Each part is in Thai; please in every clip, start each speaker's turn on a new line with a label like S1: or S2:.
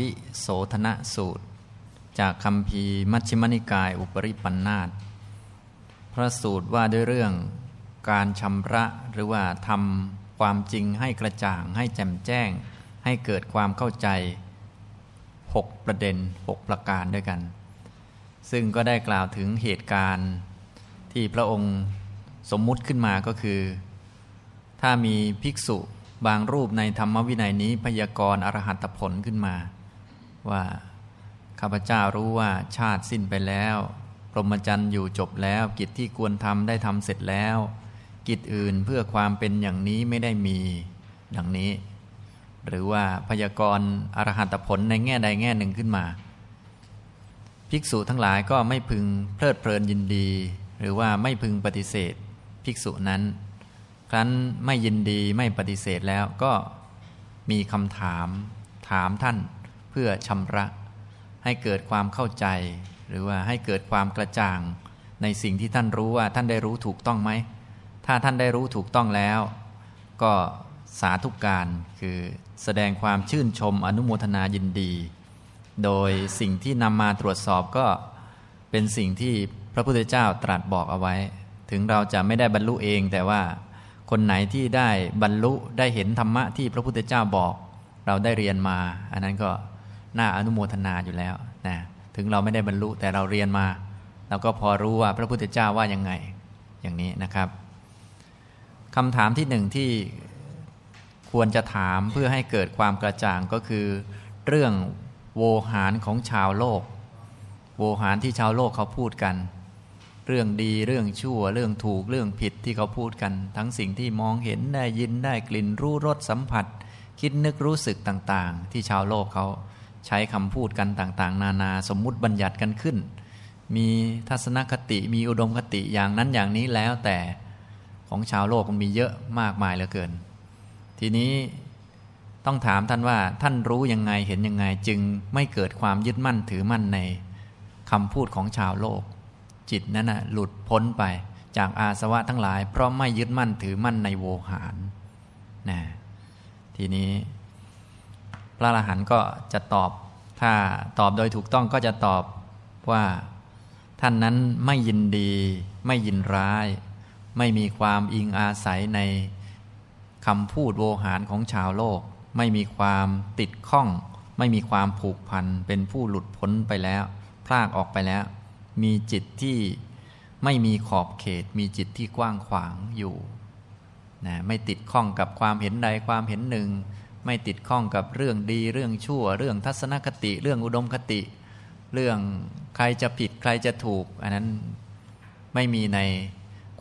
S1: วิโสธนสูตร จากคำพีมัชฌิมนิกายอุปริปันธาตพระสูตรว่าด้วยเรื่องการชำระหรือว่าทำความจริงให้กระจ่าง ให้แจ่มแจ้ง ให้เกิดความเข้าใจ 6 ประเด็น 6 ประการด้วยกัน ซึ่งก็ได้กล่าวถึงเหตุการณ์ที่พระองค์สมมุติขึ้นมาก็คือ ถ้ามีภิกษุบางรูปในธรรมวินัยนี้พยากรณ์อรหัตผลขึ้นมา ว่าข้าพเจ้ารู้ว่าชาติสิ้นไปแล้ว พรหมจรรย์อยู่จบแล้ว กิจที่ควรทำได้ทำเสร็จแล้ว กิจอื่นเพื่อความเป็นอย่างนี้ไม่ได้มี ดังนี้ หรือว่าพยากรณ์อรหัตผลในแง่ใดแง่หนึ่งขึ้นมา ภิกษุทั้งหลายก็ไม่พึงเพลิดเพลินยินดี หรือว่าไม่พึงปฏิเสธ ภิกษุนั้น ครั้นไม่ยินดีไม่ปฏิเสธแล้วก็มีคำถามถามท่าน เพื่อชำระ ให้เกิดความเข้าใจ หรือว่าให้เกิดความกระจ่าง ในสิ่งที่ท่านรู้ว่าท่านได้รู้ถูกต้องไหม ถ้าท่านได้รู้ถูกต้องแล้ว ก็สาธุกการคือแสดงความชื่นชมอนุโมทนายินดี โดยสิ่งที่นำมาตรวจสอบก็เป็นสิ่งที่พระพุทธเจ้าตรัสบอกเอาไว้ ถึงเราจะไม่ได้บรรลุเอง แต่ว่าคนไหนที่ได้บรรลุได้เห็นธรรมะที่พระพุทธเจ้าบอก เราได้เรียนมา อันนั้นก็ น่าอนุโมทนาอยู่แล้วนะถึงเราไม่ได้บรรลุแต่เราเรียนมาเราก็พอรู้ว่าพระพุทธเจ้าว่ายังไงอย่างนี้นะครับคำถามที่หนึ่งที่ควรจะถามเพื่อให้เกิดความกระจ่างก็คือ เรื่องโวหารของชาวโลก โวหารที่ชาวโลกเขาพูดกัน เรื่องดีเรื่องชั่ว เรื่องถูกเรื่องผิดที่เขาพูดกัน ทั้งสิ่งที่มองเห็นได้ยินได้กลิ่นรู้รสสัมผัส คิดนึกรู้สึกต่างๆ ที่ชาวโลกเขา ใช้คำพูดกันต่างๆ นานาสมมุติบัญญัติกันขึ้น มีทัศนคติมีอุดมคติอย่างนั้นอย่างนี้แล้วแต่ของชาวโลกมันมีเยอะมากมายเหลือเกิน ทีนี้ต้องถามท่านว่าท่านรู้ยังไงเห็นยังไงจึงไม่เกิดความยึดมั่นถือมั่นในคำพูดของชาวโลก จิตนั้นนะหลุดพ้นไปจากอาสวะทั้งหลาย เพราะไม่ยึดมั่นถือมั่นในโวหารนะทีนี้ ระอรหันต์ก็จะตอบ ถ้าตอบโดยถูกต้องก็จะตอบว่าท่านนั้นไม่ยินดี ไม่ยินร้าย ไม่มีความอิงอาศัยในคำพูดโวหารของชาวโลก ไม่มีความติดข้อง ไม่มีความผูกพัน เป็นผู้หลุดพ้นไปแล้ว พลากออกไปแล้ว มีจิตที่ไม่มีขอบเขต มีจิตที่กว้างขวางอยู่นะไม่ติดข้องกับความเห็นใดความเห็นหนึ่ง ไม่ติดข้องกับเรื่องดีเรื่องชั่ว เรื่องทัศนคติ เรื่องอุดมคติ เรื่องใครจะผิดใครจะถูก อันนั้นไม่มีใน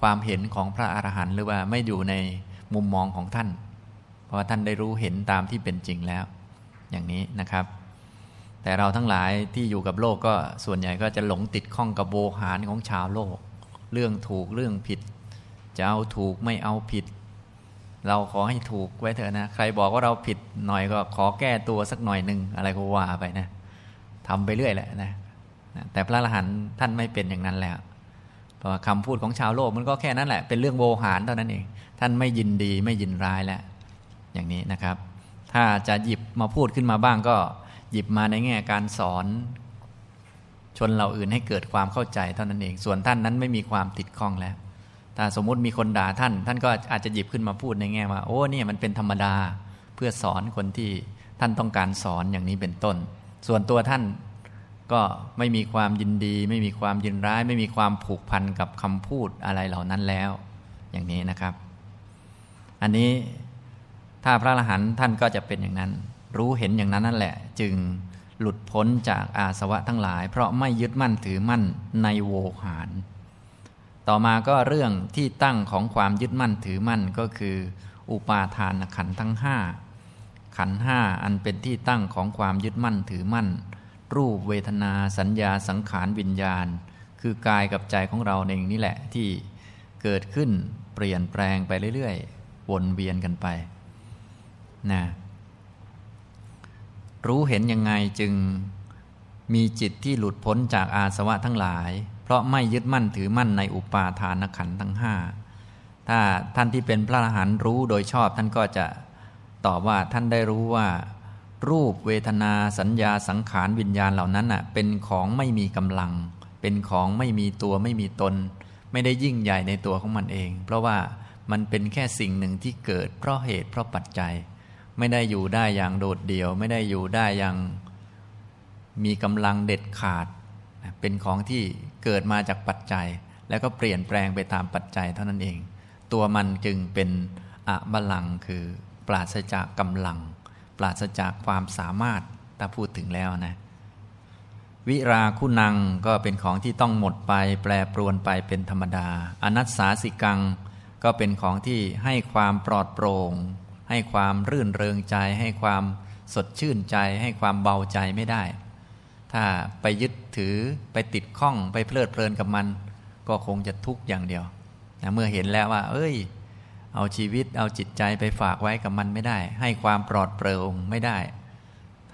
S1: ความเห็นของพระอรหันต์หรือว่าไม่อยู่ในมุมมองของท่าน เพราะว่าท่านได้รู้เห็นตามที่เป็นจริงแล้ว อย่างนี้นะครับ แต่เราทั้งหลายที่อยู่กับโลกก็ส่วนใหญ่ก็จะหลงติดข้องกับโวหารของชาวโลก เรื่องถูกเรื่องผิด จะเอาถูกไม่เอาผิด เราขอให้ถูกไว้เถอะนะ ใครบอกว่าเราผิดหน่อยก็ขอแก้ตัวสักหน่อยหนึ่งอะไรก็ว่าไปนะทำไปเรื่อยแหละนะแต่พระอรหันต์ท่านไม่เป็นอย่างนั้นแล้วเพราะคำพูดของชาวโลกมันก็แค่นั้นแหละ เป็นเรื่องโวหารเท่านั้นเอง ท่านไม่ยินดีไม่ยินร้ายแล้ว อย่างนี้นะครับ ถ้าจะหยิบมาพูดขึ้นมาบ้างก็หยิบมาในแง่การสอน ชนเราอื่นให้เกิดความเข้าใจเท่านั้นเอง ส่วนท่านนั้นไม่มีความติดข้องแล้ว ถ้าสมมุติมีคนด่าท่าน ท่านก็อาจจะหยิบขึ้นมาพูดในแง่ว่า โอ้เนี่ยมันเป็นธรรมดาเพื่อสอนคนที่ท่านต้องการสอนอย่างนี้เป็นต้น ส่วนตัวท่านก็ไม่มีความยินดี ไม่มีความยินร้าย ไม่มีความผูกพันกับคำพูดอะไรเหล่านั้นแล้ว อย่างนี้นะครับ อันนี้ถ้าพระอรหันต์ท่านก็จะเป็นอย่างนั้น รู้เห็นอย่างนั้นนั่นแหละ จึงหลุดพ้นจากอาสวะทั้งหลาย เพราะไม่ยึดมั่นถือมั่นในโวหาร ต่อมาก็เรื่องที่ตั้งของความยึดมั่นถือมั่นก็คือ อุปาทานขันทั้งห้าขันห้าอันเป็นที่ตั้งของความยึดมั่นถือมั่น รูปเวทนาสัญญาสังขารวิญญาณ คือกายกับใจของเราเองนี่แหละที่เกิดขึ้นเปลี่ยนแปลงไปเรื่อยๆ วนเวียนกันไปนะรู้เห็นยังไงจึงมีจิตที่หลุดพ้นจากอาสวะทั้งหลาย เพราะไม่ยึดมั่นถือมั่นในอุปาทานขันทั้งห้าถ้าท่านที่เป็นพระอรหันต์รู้โดยชอบ ท่านก็จะตอบว่าท่านได้รู้ว่า รูปเวทนาสัญญาสังขารวิญญาณเหล่านั้นอะเป็นของไม่มีกำลัง เป็นของไม่มีตัวไม่มีตน ไม่ได้ยิ่งใหญ่ในตัวของมันเอง เพราะว่ามันเป็นแค่สิ่งหนึ่งที่เกิด เพราะเหตุเพราะปัจจัย ไม่ได้อยู่ได้อย่างโดดเดี่ยว ไม่ได้อยู่ได้อย่างมีกำลังเด็ดขาด เป็นของที่ เกิดมาจากปัจจัย แล้วก็เปลี่ยนแปลงไปตามปัจจัยเท่านั้นเอง ตัวมันจึงเป็นอะบาลังคือปราศจากกำลัง ปราศจากความสามารถถ้าพูดถึงแล้วนะ วิราคุณังก็เป็นของที่ต้องหมดไป แปรปรวนไปเป็นธรรมดา อนัตสาสิกัง ก็เป็นของที่ให้ความปลอดโปร่ง ให้ความรื่นเริงใจ ให้ความสดชื่นใจ ให้ความเบาใจไม่ได้ ถ้าไปยึดถือไปติดข้องไปเพลิดเพลินกับมัน ก็คงจะทุกข์อย่างเดียวนะเมื่อเห็นแล้วว่า เอ้ย เอาชีวิตเอาจิตใจไปฝากไว้กับมันไม่ได้ ให้ความปลอดโปร่งไม่ได้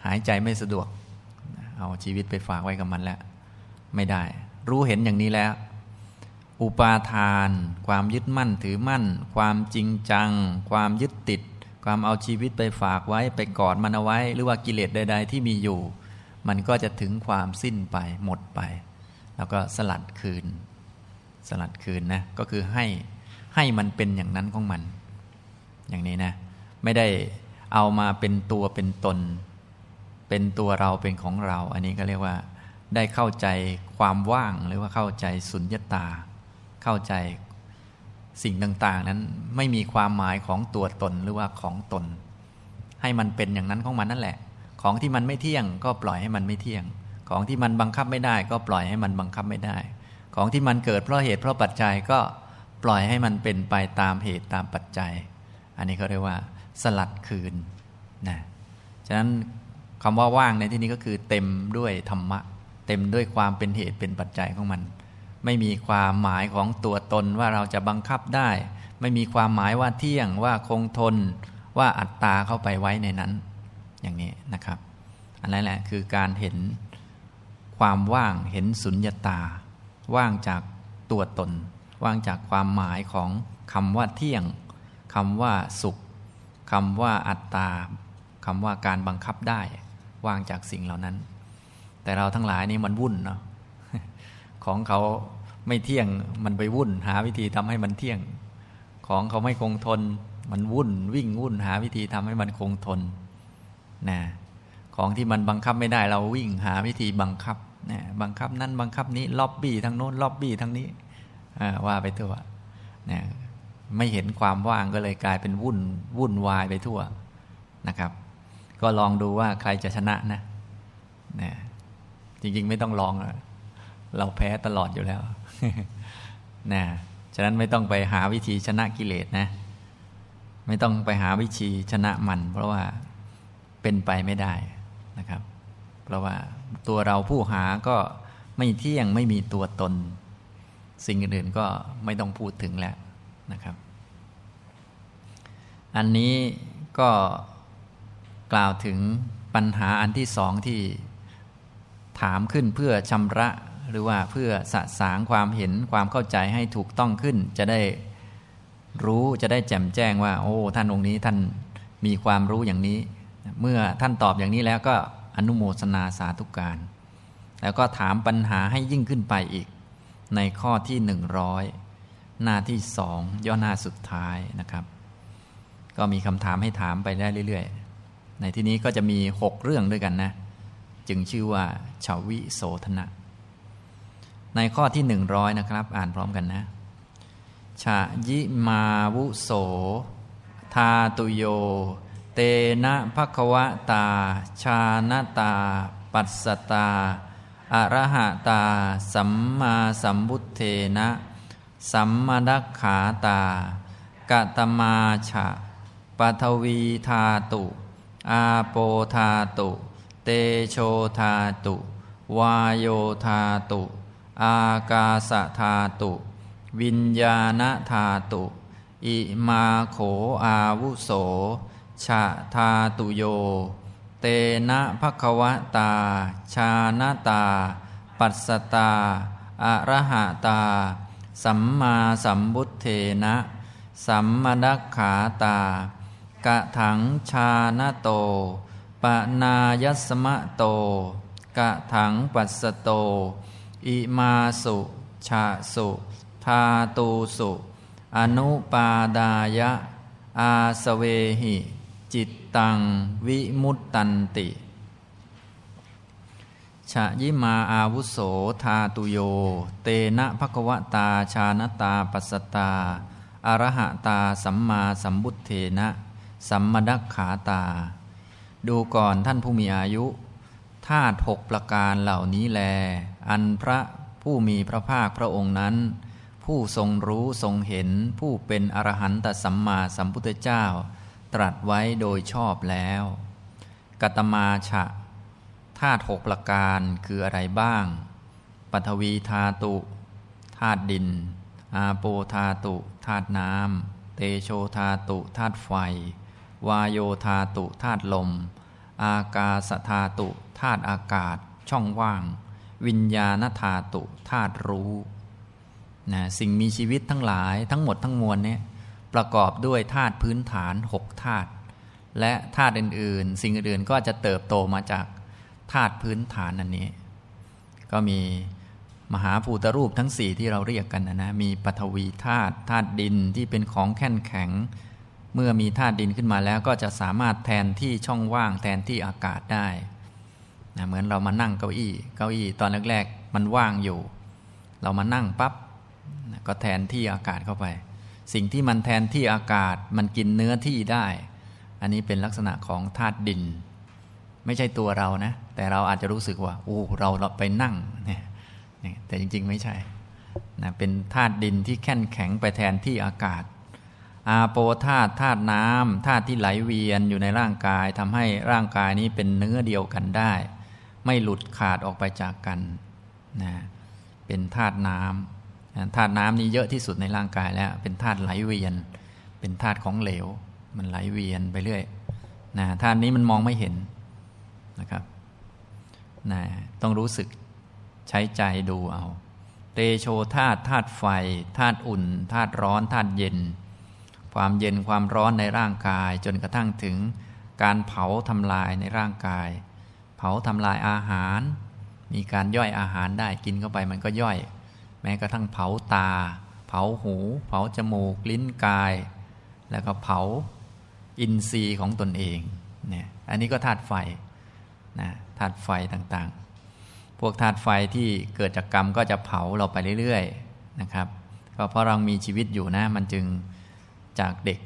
S1: หายใจไม่สะดวก เอาชีวิตไปฝากไว้กับมันแล้ว ไม่ได้ รู้เห็นอย่างนี้แล้ว อุปาทาน ความยึดมั่นถือมั่น ความจริงจัง ความยึดติด ความเอาชีวิตไปฝากไว้ไปกอดมันเอาไว้ หรือว่ากิเลสใด ๆ ที่มีอยู่ มันก็จะถึงความสิ้นไปหมดไป แล้วก็สลัดคืน สลัดคืนนะก็คือให้ให้มันเป็นอย่างนั้นของมัน อย่างนี้นะ ไม่ได้เอามาเป็นตัวเป็นตน เป็นตัวเราเป็นของเรา อันนี้ก็เรียกว่า ได้เข้าใจความว่างหรือว่าเข้าใจสุญญตา เข้าใจสิ่งต่าง ๆ นั้นไม่มีความหมายของตัวตนหรือว่าของตน ให้มันเป็นอย่างนั้นของมันนั่นแหละ ของที่มันไม่เที่ยง ก็ปล่อยให้มันไม่เที่ยง ของที่มันบังคับไม่ได้ ก็ปล่อยให้มันบังคับไม่ได้ ของที่มันเกิดเพราะเหตุเพราะปัจจัยก็ปล่อยให้มันเป็นไปตามเหตุตามปัจจัย อันนี้เขาเรียกว่า สลัดคืนนะฉะนั้นคำว่าว่างในที่นี้ก็คือเต็มด้วยธรรมะ เต็มด้วยความเป็นเหตุเป็นปัจจัยของมัน ไม่มีความหมายของตัวตนว่าเราจะบังคับได้ ไม่มีความหมายว่าเที่ยงว่าคงทน ว่าอัตตาเข้าไปไว้ในนั้น อย่างนี้นะครับ อันนั้นแหละคือการเห็นความว่างเห็นสุญญตา ว่างจากตัวตน ว่างจากความหมายของคำว่าเที่ยงคำว่าสุขคำว่าอัตตาคำว่าการบังคับได้ ว่างจากสิ่งเหล่านั้น แต่เราทั้งหลายนี่มันวุ่นเนาะของเขาไม่เที่ยงมันไปวุ่น หาวิธีทำให้มันเที่ยง ของเขาไม่คงทน มันวุ่นวิ่งวุ่นหาวิธีทำให้มันคงทน นะของที่มันบังคับไม่ได้เราวิ่งหาวิธีบังคับนะบังคับนั้นบังคับนี้ล็อบบี้ทางโน้นล็อบบี้ทางนี้ว่าไปทั่วนะไม่เห็นความว่างก็เลยกลายเป็นวุ่นวุ่นวายไปทั่วนะครับ ก็ลองดูว่าใครจะชนะนะนะจริงๆไม่ต้องลอง เราแพ้ตลอดอยู่แล้วนะฉะนั้นไม่ต้องไปหาวิธีชนะกิเลสนะ ไม่ต้องไปหาวิธีชนะมัน เพราะว่า เป็นไปไม่ได้นะครับ เพราะว่าตัวเราผู้หาก็ไม่เที่ยงไม่มีตัวตน สิ่งอื่นก็ไม่ต้องพูดถึงแล้วนะครับ อันนี้ก็กล่าวถึงปัญหาอันที่สองที่ถามขึ้นเพื่อชำระหรือว่าเพื่อสะสางความเห็นความเข้าใจให้ถูกต้องขึ้น จะได้รู้จะได้แจ่มแจ้งว่า โอ้ ท่านองค์นี้ท่านมีความรู้อย่างนี้ เมื่อท่านตอบอย่างนี้แล้วก็อนุโมทนาสาธุการ แล้วก็ถามปัญหาให้ยิ่งขึ้นไปอีก ในข้อที่หนึ่งร้อยหน้าที่สองย่อหน้าสุดท้ายนะครับ ก็มีคำถามให้ถามไปได้เรื่อยๆ ในที่นี้ก็จะมีหกเรื่องด้วยกันนะ จึงชื่อว่าชาวิโสธนะ ในข้อที่หนึ่งร้อยนะครับ อ่านพร้อมกันนะชายิมาวุโส ทาตุโย เตนะภควตา ชาณตา ปัสสตาอรหะตา สัมมาสัมบุทเทนะ สัมมาดักขาตากะตมาฉะปัทวีธาตุ อาโปธาตุ เตโชธาตุ วายโยธาตุ อากาสธาตุ วิญญาณธาตุ อิมาโขอาวุโส ชะธาตุโย เตนะภควตา ชาณตา ปัสสตาอะระหะตา สัมมาสัมบุเทนะ สัมมาดักขาตากะถังชาณโตปปนายสมะโต กะถังปัสสโต อิมาสุชาสุทาตูสุ อนุปาดายะ อาสเวหิ จิตตังวิมุตตันติชะยิมาอาวุโสทาตุโย เตนะภควตาชานตาปัสตาอรหตาสัมมาสัมบุตเทนะ สัมมดักขาตา ดูก่อนท่านผู้มีอายุธาตุหกประการเหล่านี้แล อันพระผู้มีพระภาคพระองค์นั้น ผู้ทรงรู้ทรงเห็นผู้เป็นอรหันตสัมมาสัมพุทธเจ้า ตรัสไว้โดยชอบแล้ว กัตมาฉะธาตุหกประการคืออะไรบ้าง ปัทวีธาตุธาตุดิน อาโปธาตุธาตุน้ำ เตโชธาตุธาตุไฟ วายโยธาตุธาตุลม อากาศธาตุธาตุอากาศ ช่องว่าง วิญญาณธาตุธาตุรู้นะสิ่งมีชีวิตทั้งหลายทั้งหมดทั้งมวลเนี่ย ประกอบด้วยธาตุพื้นฐานหธาตุและธาตุอื่น ๆ สิ่งอื่นๆก็จะเติบโตมาจากธาตุพื้นฐานอันนี้ ก็มีมหาภูตรูปทั้งสี่ที่เราเรียกกันนะนะมีปฐวีธาตุธาตุดินที่เป็นของแข็งแข็ง เมื่อมีธาตุดินขึ้นมาแล้วก็จะสามารถแทนที่ช่องว่างแทนที่อากาศได้นะเหมือนเรามานั่งเก้าอี้ เก้าอี้ตอนแรก ๆ มันว่างอยู่ เรามานั่งปับ๊บก็แทนที่อากาศเข้าไป สิ่งที่มันแทนที่อากาศมันกินเนื้อที่ได้ อันนี้เป็นลักษณะของธาตุดิน ไม่ใช่ตัวเรานะ แต่เราอาจจะรู้สึกว่าโอ้เราไปนั่งเนี่ยแต่จริงๆไม่ใช่นะเป็นธาตุดินที่แข็งแข็งไปแทนที่อากาศ อาโปธาตุธาตุน้ำธาตุที่ไหลเวียนอยู่ในร่างกายทำให้ร่างกายนี้เป็นเนื้อเดียวกันได้ ไม่หลุดขาดออกไปจากกันนะเป็นธาตุน้ำ ธาตุน้ำนี้เยอะที่สุดในร่างกายแล้ว เป็นธาตุไหลเวียน เป็นธาตุของเหลว มันไหลเวียนไปเรื่อยนะธาตุนี้มันมองไม่เห็นนะครับนะต้องรู้สึกใช้ใจดูเอา เตโชธาตุธาตุไฟธาตุอุ่นธาตุร้อนธาตุเย็น ความเย็นความร้อนในร่างกาย จนกระทั่งถึงการเผาทำลายในร่างกาย เผาทำลายอาหาร มีการย่อยอาหารได้กินเข้าไปมันก็ย่อย แม้กระทั่งเผาตา เผาหู เผาจมูก ลิ้นกาย แล้วก็เผาอินทรีย์ของตนเองเนี่ยอันนี้ก็ธาตุไฟนะธาตุไฟต่างๆ พวกธาตุไฟที่เกิดจากกรรมก็จะเผาเราไปเรื่อยๆนะครับก็เพราะเรามีชีวิตอยู่นะมันจึงจากเด็ก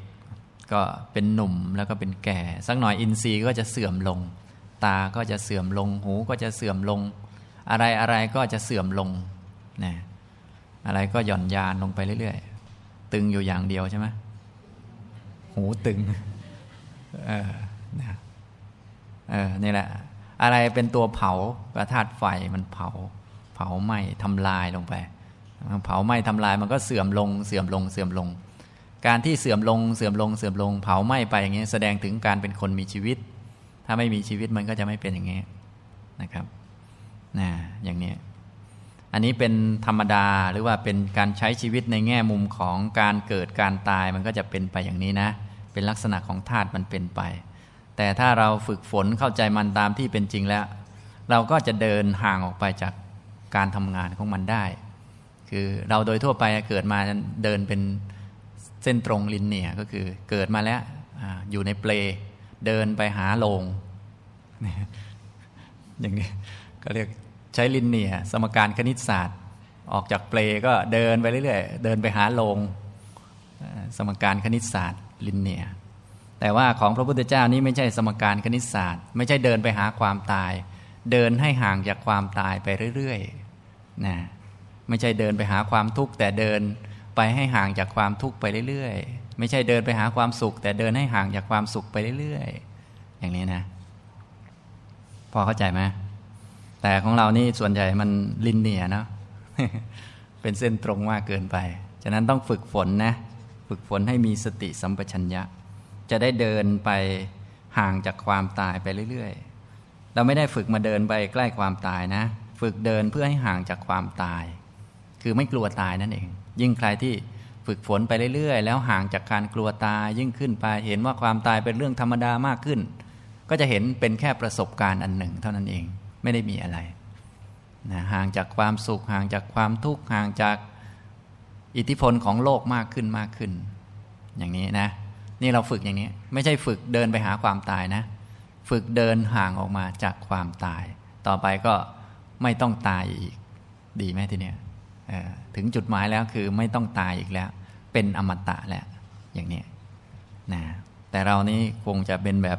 S1: ก็เป็นหนุ่มแล้วก็เป็นแก่ สักหน่อยอินทรีย์ก็จะเสื่อมลง ตาก็จะเสื่อมลงหูก็จะเสื่อมลง อะไรอะไรก็จะเสื่อมลงนะ อะไรก็หย่อนยานลงไปเรื่อยๆ ตึงอยู่อย่างเดียวใช่ไหมหูตึง เออนะเออนี่แหละ อะไรเป็นตัวเผากระธาตุไฟมันเผา เผาไหม้ทำลายลงไป เผาไหม้ทำลายมันก็เสื่อมลง เสื่อมลง เสื่อมลง การที่เสื่อมลง เสื่อมลง เสื่อมลง เผาไหม้ไปอย่างนี้แสดงถึงการเป็นคนมีชีวิต ถ้าไม่มีชีวิตมันก็จะไม่เป็นอย่างนี้นะครับนะอย่างนี้ อันนี้เป็นธรรมดาหรือว่าเป็นการใช้ชีวิตในแง่มุมของการเกิดการตายมันก็จะเป็นไปอย่างนี้นะ เป็นลักษณะของธาตุมันเป็นไป แต่ถ้าเราฝึกฝนเข้าใจมันตามที่เป็นจริงแล้ว เราก็จะเดินห่างออกไปจากการทำงานของมันได้ คือเราโดยทั่วไปเกิดมาเดินเป็นเส้นตรงลินเนียก็คือเกิดมาแล้วอยู่ในเปลเดินไปหาโลงอย่างนี้ก็เรียก ใช้ลินเนียสมการคณิตศาสตร์ ออกจากเปลก็เดินไปเรื่อยๆ เดินไปหาลง สมการคณิตศาสตร์ลินเนียแต่ว่าของพระพุทธเจ้านี้ไม่ใช่สมการคณิตศาสตร์ ไม่ใช่เดินไปหาความตาย เดินให้ห่างจากความตายไปเรื่อยๆนะไม่ใช่เดินไปหาความทุกข์แต่เดินไปให้ห่างจากความทุกข์ไปเรื่อยๆ ไม่ใช่เดินไปหาความสุข แต่เดินให้ห่างจากความสุขไปเรื่อยๆ อย่างนี้นะ พอเข้าใจไหม แต่ของเรานี่ส่วนใหญ่มันลินเนียนะเป็นเส้นตรงมากเกินไป ฉะนั้นต้องฝึกฝนนะ ฝึกฝนให้มีสติสัมปชัญญะ จะได้เดินไปห่างจากความตายไปเรื่อยๆ เราไม่ได้ฝึกมาเดินไปใกล้ความตายนะ ฝึกเดินเพื่อให้ห่างจากความตาย คือไม่กลัวตายนั่นเอง ยิ่งใครที่ฝึกฝนไปเรื่อยๆ แล้วห่างจากการกลัวตายยิ่งขึ้นไป เห็นว่าความตายเป็นเรื่องธรรมดามากขึ้น ก็จะเห็นเป็นแค่ประสบการณ์อันหนึ่งเท่านั้นเอง ไม่ได้มีอะไรนะห่างจากความสุขห่างจากความทุกข์ห่างจากอิทธิพลของโลกมากขึ้นมากขึ้น อย่างนี้นะ นี่เราฝึกอย่างนี้ ไม่ใช่ฝึกเดินไปหาความตายนะ ฝึกเดินห่างออกมาจากความตาย ต่อไปก็ไม่ต้องตายอีก ดีไหมทีเนี้ยถึงจุดหมายแล้วคือไม่ต้องตายอีกแล้ว เป็นอมตะแล้วอย่างนี้นะแต่เรานี้คงจะเป็นแบบ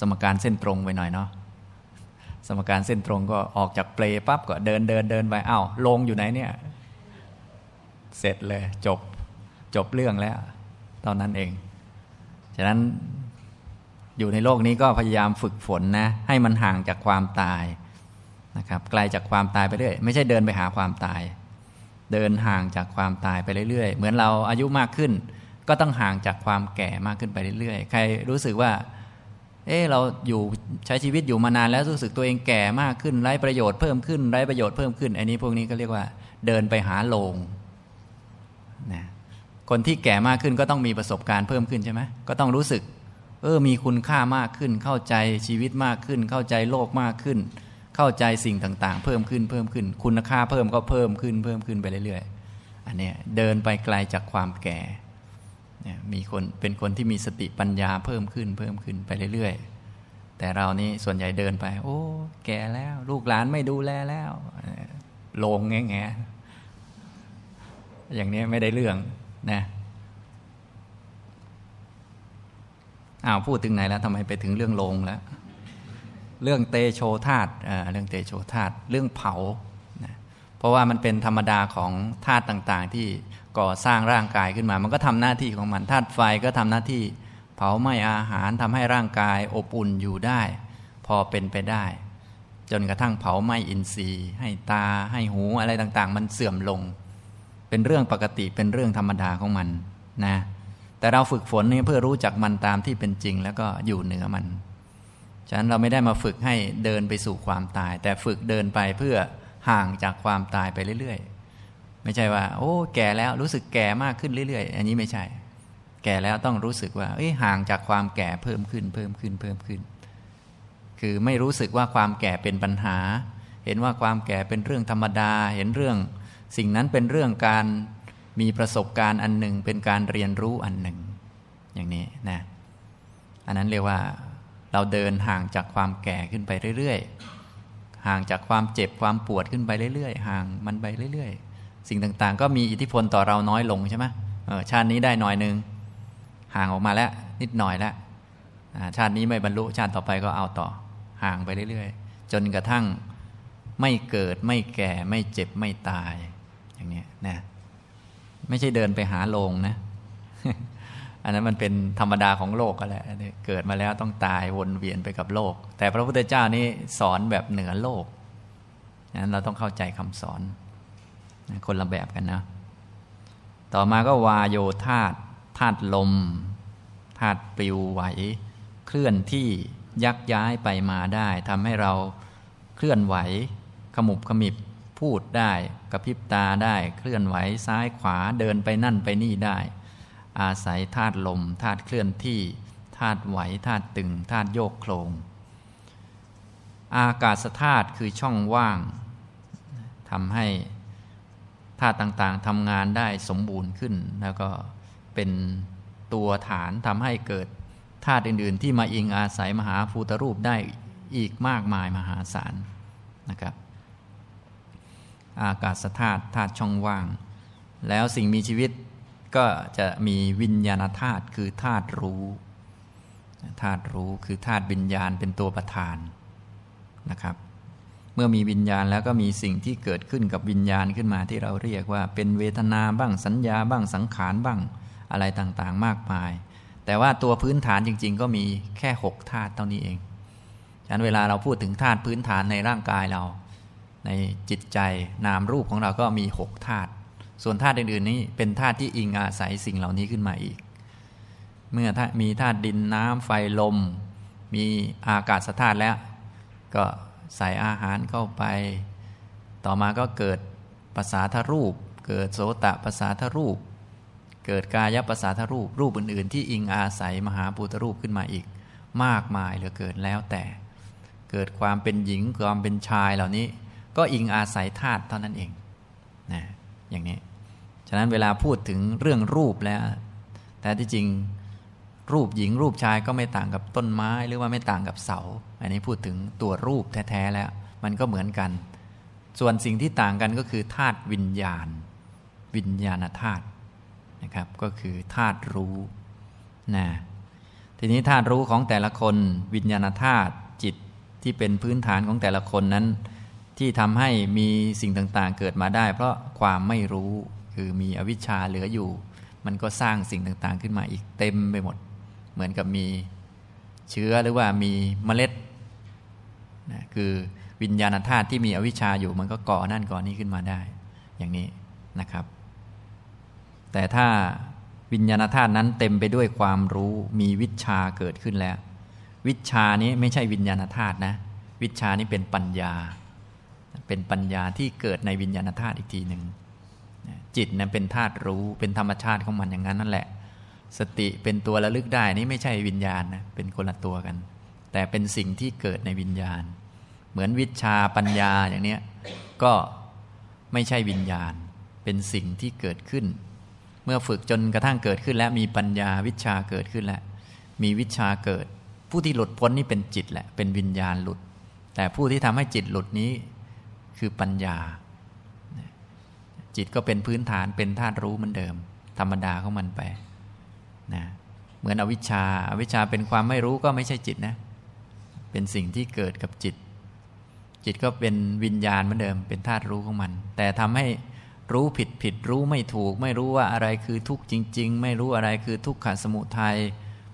S1: สมการเส้นตรงไปหน่อยเนาะ สมการเส้นตรงก็ออกจากเปลปั๊บก็เดินเดินเดินไปอ้าวลงอยู่ไหนเนี่ย เสร็จเลยจบจบเรื่องแล้ว ตอนนั้นเอง ฉะนั้นอยู่ในโลกนี้ก็พยายามฝึกฝนนะ ให้มันห่างจากความตายนะครับไกลจากความตายไปเรื่อยไม่ใช่เดินไปหาความตาย เดินห่างจากความตายไปเรื่อยๆ เหมือนเราอายุมากขึ้น ก็ต้องห่างจากความแก่มากขึ้นไปเรื่อยๆ ใครรู้สึกว่า เออเราอยู่ใช้ชีวิตอยู่มานานแล้วรู้สึกตัวเองแก่มากขึ้นไร้ประโยชน์เพิ่มขึ้นไร้ประโยชน์เพิ่มขึ้น อันนี้พวกนี้ก็เรียกว่า เดินไปหาโลงนะคนที่แก่มากขึ้นก็ต้องมีประสบการณ์เพิ่มขึ้นใช่ไหมก็ต้องรู้สึก เออมีคุณค่ามากขึ้น เข้าใจชีวิตมากขึ้น เข้าใจโลกมากขึ้น เข้าใจสิ่งต่างๆ เพิ่มขึ้นเพิ่มขึ้น คุณค่าเพิ่มก็เพิ่มขึ้นเพิ่มขึ้นไปเรื่อยๆ อันนี้เดินไปไกลจากความแก่ มีคนเป็นคนที่มีสติปัญญาเพิ่มขึ้นเพิ่มขึ้นไปเรื่อยๆ แต่เรานี่ส่วนใหญ่เดินไป โอ้ แก่แล้ว ลูกหลานไม่ดูแลแล้วลงแง่แง่อย่างนี้ไม่ได้เรื่องนะอ้าวพูดถึงไหนแล้วทำไมไปถึงเรื่องลงแล้วเรื่องเตโชธาตเรื่องเตโชธาตเรื่องเผานะเพราะว่ามันเป็นธรรมดาของธาตุต่างๆ ที่ ก่อสร้างร่างกายขึ้นมา มันก็ทำหน้าที่ของมันธาตุไฟก็ทำหน้าที่ เผาไหม้อาหารทำให้ร่างกายอบอุ่นอยู่ได้ พอเป็นไปได้ จนกระทั่งเผาไหม้อินทรีย์ ให้ตาให้หูอะไรต่างๆ มันเสื่อมลง เป็นเรื่องปกติเป็นเรื่องธรรมดาของมันนะแต่เราฝึกฝนนี่เพื่อรู้จักมันตามที่เป็นจริง แล้วก็อยู่เหนือมัน ฉะนั้นเราไม่ได้มาฝึกให้เดินไปสู่ความตาย แต่ฝึกเดินไปเพื่อห่างจากความตายไปเรื่อยๆ ไม่ใช่ว่า โอ้ แก่แล้วรู้สึกแก่มากขึ้นเรื่อย ๆ อันนี้ไม่ใช่ แก่แล้วต้องรู้สึกว่าเอ้ห่างจากความแก่เพิ่มขึ้น เพิ่มขึ้นเพิ่มขึ้น คือไม่รู้สึกว่าความแก่เป็นปัญหา เห็นว่าความแก่เป็นเรื่องธรรมดา เห็นเรื่อง สิ่งนั้นเป็นเรื่องการมีประสบการณ์อันหนึ่งเป็นการเรียนรู้อันหนึ่ง อย่างนี้นะ อันนั้นเรียกว่าเราเดินห่างจากความแก่ขึ้นไปเรื่อย ๆ ห่างจากความเจ็บความปวดขึ้นไปเรื่อย ๆ ห่างมันไปเรื่อย ๆ สิ่งต่างๆ ก็มีอิทธิพลต่อเราน้อยลงใช่ไหมชาตินี้ได้หน่อยหนึ่งห่างออกมาแล้วนิดหน่อยแล้วชาตินี้ไม่บรรลุชาติต่อไปก็เอาต่อห่างไปเรื่อยๆ จนกระทั่งไม่เกิดไม่แก่ไม่เจ็บไม่ตาย อย่างนี้นะไม่ใช่เดินไปหาโลงนะ อันนั้นมันเป็นธรรมดาของโลกก็แหละเกิดมาแล้วต้องตายวนเวียนไปกับโลก แต่พระพุทธเจ้านี่สอนแบบเหนือโลกนั้นเราต้องเข้าใจคำสอน คนละแบบกันนะ ต่อมาก็วาโยธาตุธาตุลมธาตุปลิวไหว เคลื่อนที่ยักย้ายไปมาได้ทำให้เราเคลื่อนไหว ขมุบขมิบพูดได้กระพริบตาได้เคลื่อนไหวซ้ายขวาเดินไปนั่นไปนี่ได้ อาศัยธาตุลมธาตุเคลื่อนที่ธาตุไหวธาตุตึงธาตุโยกโคลงอากาศธาตุคือช่องว่างทำให้ ธาตุต่างๆทำงานได้สมบูรณ์ขึ้น แล้วก็เป็นตัวฐานทำให้เกิดธาตุอื่นๆ ที่มาอิงอาศัยมหาภูตรูปได้อีกมากมายมหาศาลนะครับ อากาศธาตุธาตุช่องว่าง แล้วสิ่งมีชีวิตก็จะมีวิญญาณธาตุคือธาตุรู้ธาตุรู้คือธาตุวิญญาณเป็นตัวประธานนะครับ เมื่อมีวิญญาณแล้วก็มีสิ่งที่เกิดขึ้นกับวิญญาณขึ้นมาที่เราเรียกว่าเป็นเวทนาบ้างสัญญาบ้างสังขารบ้างอะไรต่างๆ มากมาย แต่ว่าตัวพื้นฐานจริง ๆ ก็มีแค่หกธาตุเท่านี้เองฉะนั้นเวลาเราพูดถึงธาตุพื้นฐานในร่างกายเรา ในจิตใจนามรูปของเราก็มีหกธาตุส่วนธาตุอื่นๆนี้เป็นธาตุที่อิงอาศัยสิ่งเหล่านี้ขึ้นมาอีก เมื่อมีธาตุดินน้ำไฟลม มีอากาศธาตุแล้ว ก็ ใส่อาหารเข้าไป ต่อมาก็เกิดภาษาทรูป เกิดโสตะภาษาทรูป เกิดกายภาษาทรูปรูปอื่น ๆ ที่อิงอาศัยมหาปูตรูปขึ้นมาอีก มากมายเหลือเกินแล้วแต่ เกิดความเป็นหญิงความเป็นชายเหล่านี้ ก็อิงอาศัยธาตุเท่านั้นเองนะอย่างนี้ ฉะนั้นเวลาพูดถึงเรื่องรูปแล้ว แต่ที่จริง รูปหญิงรูปชายก็ไม่ต่างกับต้นไม้หรือว่าไม่ต่างกับเสา อันนี้พูดถึงตัวรูปแท้ๆแล้ว มันก็เหมือนกัน ส่วนสิ่งที่ต่างกันก็คือธาตุวิญญาณ วิญญาณธาตุนะครับ ก็คือธาตุรู้นะทีนี้ธาตุรู้ของแต่ละคน วิญญาณธาตุจิตที่เป็นพื้นฐานของแต่ละคนนั้น ที่ทำให้มีสิ่งต่างๆ เกิดมาได้ เพราะความไม่รู้คือมีอวิชชาเหลืออยู่ มันก็สร้างสิ่งต่างๆ ขึ้นมาอีกเต็มไปหมด เหมือนกับมีเชื้อหรือว่ามีเมล็ดนะคือวิญญาณธาตุที่มีอวิชชาอยู่มันก็ก่อนั่นก่อนี้ขึ้นมาได้ อย่างนี้นะครับ แต่ถ้าวิญญาณธาตุนั้นเต็มไปด้วยความรู้มีวิชาเกิดขึ้นแล้ว วิชานี้ไม่ใช่วิญญาณธาตุนะ วิชานี้เป็นปัญญา เป็นปัญญาที่เกิดในวิญญาณธาตุอีกทีหนึ่งจิตนั้นเป็นธาตุรู้เป็นธรรมชาติของมันอย่างนั้นนั่นแหละ สติเป็นตัวระลึกได้นี่ไม่ใช่วิญญาณนะเป็นคนละตัวกัน แต่เป็นสิ่งที่เกิดในวิญญาณ เหมือนวิชาปัญญาอย่างนี้ก็ไม่ใช่วิญญาณ เป็นสิ่งที่เกิดขึ้น เมื่อฝึกจนกระทั่งเกิดขึ้น แล้วมีปัญญาวิชาเกิดขึ้นแล้วมีวิชาเกิด ผู้ที่หลุดพ้นนี่เป็นจิตแหละเป็นวิญญาณหลุด แต่ผู้ที่ทำให้จิตหลุดนี้คือปัญญา จิตก็เป็นพื้นฐานเป็นธาตุรู้เหมือนเดิม ธรรมดาของมันไป นะเหมือนอวิชชาอาวิชชาเป็นความไม่รู้ก็ไม่ใช่จิตนะ เป็นสิ่งที่เกิดกับจิต จิตก็เป็นวิญญาณเหมือนเดิม เป็นธาตุรู้ของมัน แต่ทำให้รู้ผิดผิดรู้ไม่ถูก ไม่รู้ว่าอะไรคือทุกข์จริง ๆ ไม่รู้อะไรคือทุกขสมุทัย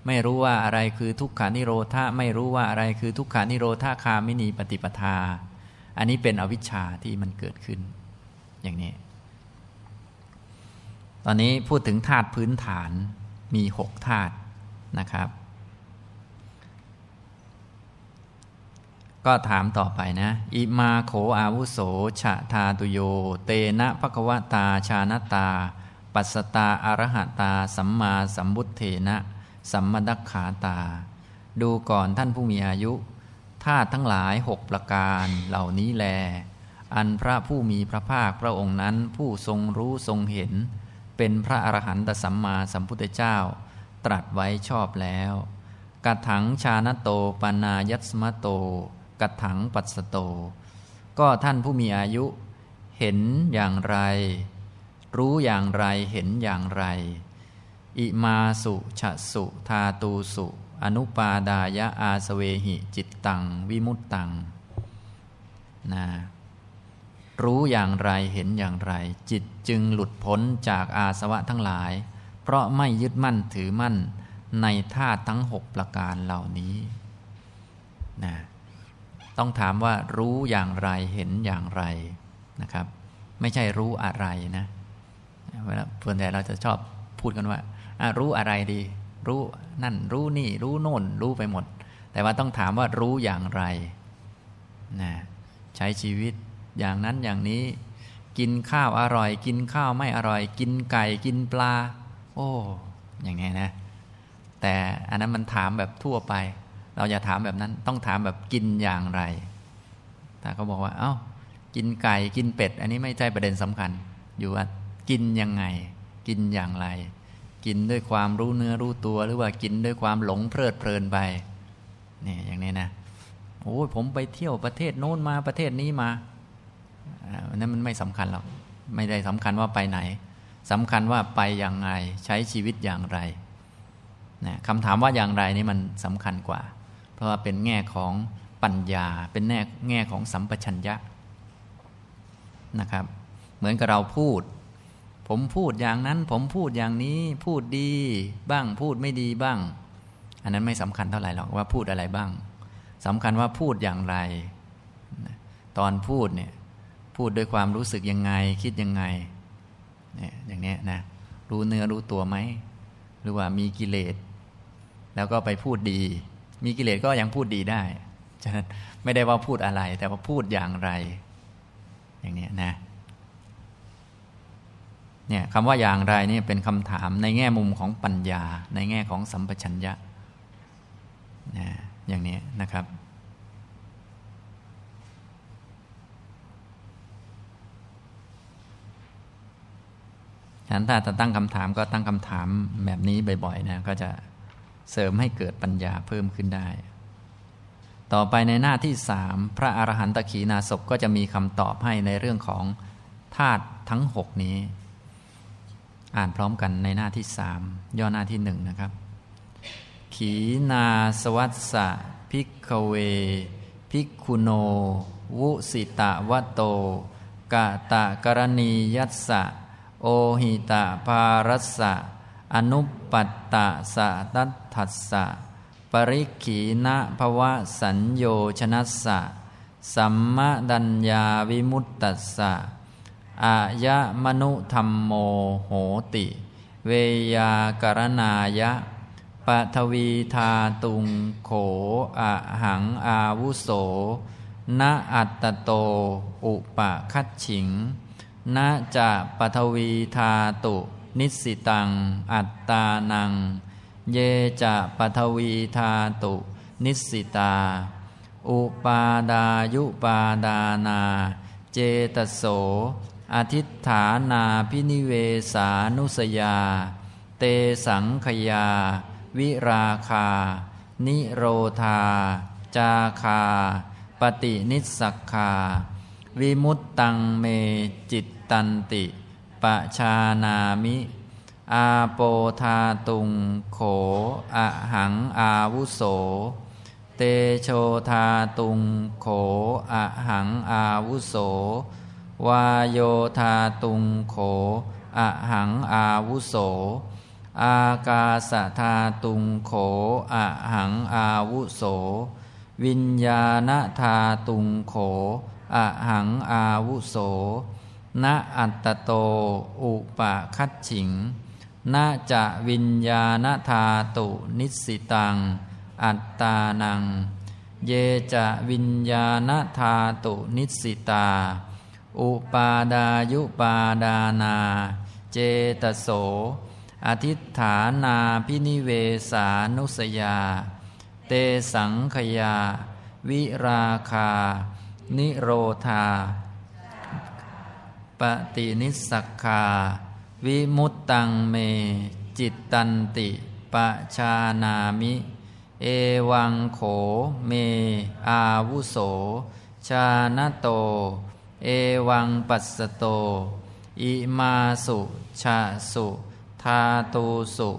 S1: ไม่รู้ว่าอะไรคือทุกขานิโรธาไม่รู้ว่าอะไรคือทุกขานิโรธาคามินีปฏิปทา อันนี้เป็นอวิชชาที่มันเกิดขึ้น อย่างนี้ ตอนนี้พูดถึงธาตุพื้นฐาน มีหกธาตุนะครับ ก็ถามต่อไปนะ อิมาโขอาวุโสฉะทาตุโย เตนะภควตาชานตา ปัสตาอรหตา สัมมาสัมบุตเถนะสัมมดักขาตา ดูก่อนท่านผู้มีอายุธาตุทั้งหลายหกประการเหล่านี้แล อันพระผู้มีพระภาคพระองค์นั้นผู้ทรงรู้ทรงเห็น เป็นพระอรหันตสัมมาสัมพุทธเจ้า ตรัสไว้ชอบแล้วกัถังชานโตปนายัสมโตกัถังปัสโต ก็ท่านผู้มีอายุ เห็นอย่างไร รู้อย่างไรเห็นอย่างไร อิมาสุฉสุทาตูสุ อนุปาดายะอาสเวหิจิตตัง วิมุตตังนะ รู้อย่างไรเห็นอย่างไร จิตจึงหลุดพ้นจากอาสวะทั้งหลาย เพราะไม่ยึดมั่นถือมั่นในธาตุทั้งหกประการเหล่านี้นะต้องถามว่ารู้อย่างไรเห็นอย่างไรนะครับ ไม่ใช่รู้อะไรนะเวลาส่วนใหญ่เราจะชอบพูดกันว่ารู้อะไรดี รู้นั่นรู้นี่รู้โน่น รู้ไปหมด แต่ว่าต้องถามว่ารู้อย่างไรนะใช้ชีวิต อย่างนั้นอย่างนี้ กินข้าวอร่อย กินข้าวไม่อร่อย กินไก่กินปลา โอ้อย่างนี้นะ แต่อันนั้นมันถามแบบทั่วไป เราอย่าถามแบบนั้นต้องถามแบบกินอย่างไรถ้าเขาบอกว่า เอา้า กินไก่กินเป็ด อันนี้ไม่ใช่ประเด็นสำคัญ อยู่ว่ากินยังไง กินอย่างไร กินด้วยความรู้เนื้อรู้ตัวหรือว่ากินด้วยความหลงเพลิดเพลินไปเนี่ยอย่างนี้นะโอ้ผมไปเที่ยวประเทศโน้นมาประเทศนี้มา นั้นมันไม่สำคัญหรอก ไม่ได้สำคัญว่าไปไหนสำคัญว่าไปอย่างไรใช้ชีวิตอย่างไรนะคำถามว่าอย่างไรนี่มันสำคัญกว่า เพราะว่าเป็นแง่ของปัญญา เป็นแง่แง่ของสัมปชัญญะนะครับ เหมือนกับเราพูด ผมพูดอย่างนั้น ผมพูดอย่างนี้ พูดดีบ้าง พูดไม่ดีบ้าง อันนั้นไม่สำคัญเท่าไหร่หรอกว่าพูดอะไรบ้างสำคัญว่าพูดอย่างไร ตอนพูดเนี่ย พูดด้วยความรู้สึกยังไง คิดยังไงเนี่ยอย่างนี้นะรู้เนื้อรู้ตัวไหม หรือว่ามีกิเลส แล้วก็ไปพูดดี มีกิเลสก็ยังพูดดีได้ฉะนั้นไม่ได้ว่าพูดอะไร แต่ว่าพูดอย่างไร อย่างนี้นะเนี่ยคำว่าอย่างไรนี่เป็นคำถามในแง่มุมของปัญญา ในแง่ของสัมปชัญญะนะอย่างนี้นะครับ ฉะนั้นถ้าจะตั้งคำถามก็ตั้งคำถามแบบนี้บ่อยๆนะก็จะเสริมให้เกิดปัญญาเพิ่มขึ้นได้ ต่อไปในหน้าที่สามพระอรหันตขีนาศพก็จะมีคำตอบให้ในเรื่องของธาตุทั้งหกนี้ อ่านพร้อมกันในหน้าที่สามย่อหน้าที่หนึ่งนะครับ ขีนาสวัสสะพิกเว พิกุโน วุสิตะวะโตกะตะกรณียัสสะ โอหิตะภารัสสะ อนุปปัตตะสะตัตถัสสะ ปริขีนะภวะสัญโยชนัสสะ สัมมดัญญาวิมุตตัสสะ อายะมนุธรรมโมโหติ เวยากรณายะปทวีทาตุงโขอะหังอาวุโสณอัตโต อุปคัตฉิง ณจะปทวีทาตุ นิสิตัง อัตตานัง เยจะปทวีทาตุ นิสิตา อุปาดายุปาดานา เจตโสอธิฐานาพินิเวสานุสยา เตสังขยา วิราคา นิโรธา จาคา ปฏินิสักคา วิมุตตังเมจิต ตันติปะชานามิ อาโปธาตุง โขอะหังอาวุโส เตโชธาตุง โขอะหังอาวุโส วาโยธาตุง โขอะหังอาวุโส อากาสธาตุง โขอะหังอาวุโส วิญญาณธาตุง โขอะหังอาวุโส ณอัตโต อุปคัดฉิงณจะวิญญาณธาตุนิสิตัง อัตตานัง เยจะวิญญาณธาตุนิสิตา อุปาดายุปาดานา เจตโส อธิฐานาพินิเวสานุสยา เตสังขยา วิราคา นิโรธา ปฏินิสักคาวิมุตตังเม จิตตันติปะชานามิ เอวังโขเม อาวุโส ชานะโต เอวังปัสสะโต อิมาสุ ฉะสุ ธาตูสุ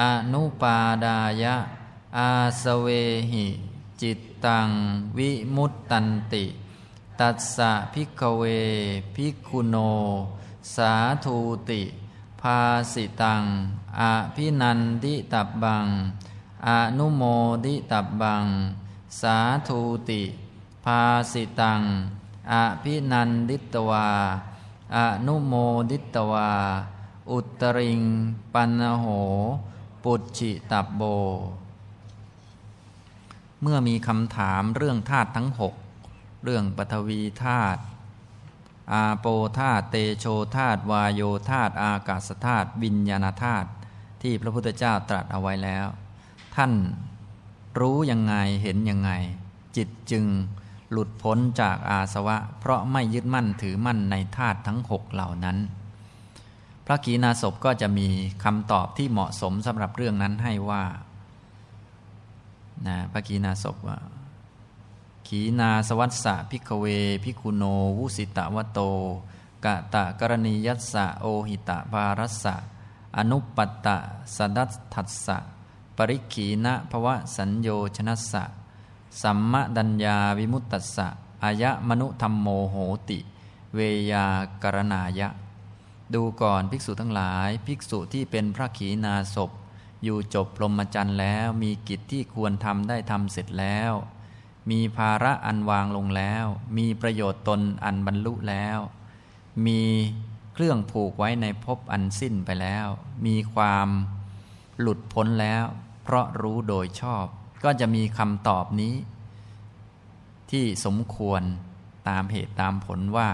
S1: อนุปาทายะ อาสเวหิ จิตตัง วิมุตตันติ ตัสสะ ภิกขะเว ภิกขุโน สาทูติ ภาสิตังอภินันดิตับบัง อนุโมดิตับบัง สาทูติ ภาสิตังอภินันดิตวา อนุโมดิตวา อุตริง ปันโห ปุจิตับโบ เมื่อมีคำถามเรื่องธาตุทั้งหก เรื่องปฐวีธาตุอาโปธาตุเตโชธาตุวายโยธาตุอากาศธาตุวิญญาณธาตุที่พระพุทธเจ้าตรัสเอาไว้แล้ว ท่านรู้ยังไงเห็นยังไง จิตจึงหลุดพ้นจากอาสวะ เพราะไม่ยึดมั่นถือมั่นในธาตุทั้งหกเหล่านั้น พระกีนาศพก็จะมีคำตอบที่เหมาะสมสำหรับเรื่องนั้นให้ว่านะพระกีนาศพว่า ขีนาสวัสสะพิกเว พิคุโน วุสิตะวโต กะตะกรณียัสสะโอหิตะภารัสสะ อนุปปัตตะสดัตถัสสะ ปริขีนะภวะสัญโยชนัสสะ สัมมดัญญาวิมุตตัสสะอายะมนุธรรมโมโหติ เวยากรณายะ ดูก่อนภิกษุทั้งหลาย ภิกษุที่เป็นพระขีนาศพอยู่จบพรหมจรรย์แล้วมีกิจที่ควรทำได้ทำเสร็จแล้ว มีภาระอันวางลงแล้ว มีประโยชน์ตนอันบรรลุแล้ว มีเครื่องผูกไว้ในภพอันสิ้นไปแล้ว มีความหลุดพ้นแล้ว เพราะรู้โดยชอบ ก็จะมีคำตอบนี้ ที่สมควรตามเหตุตามผลว่า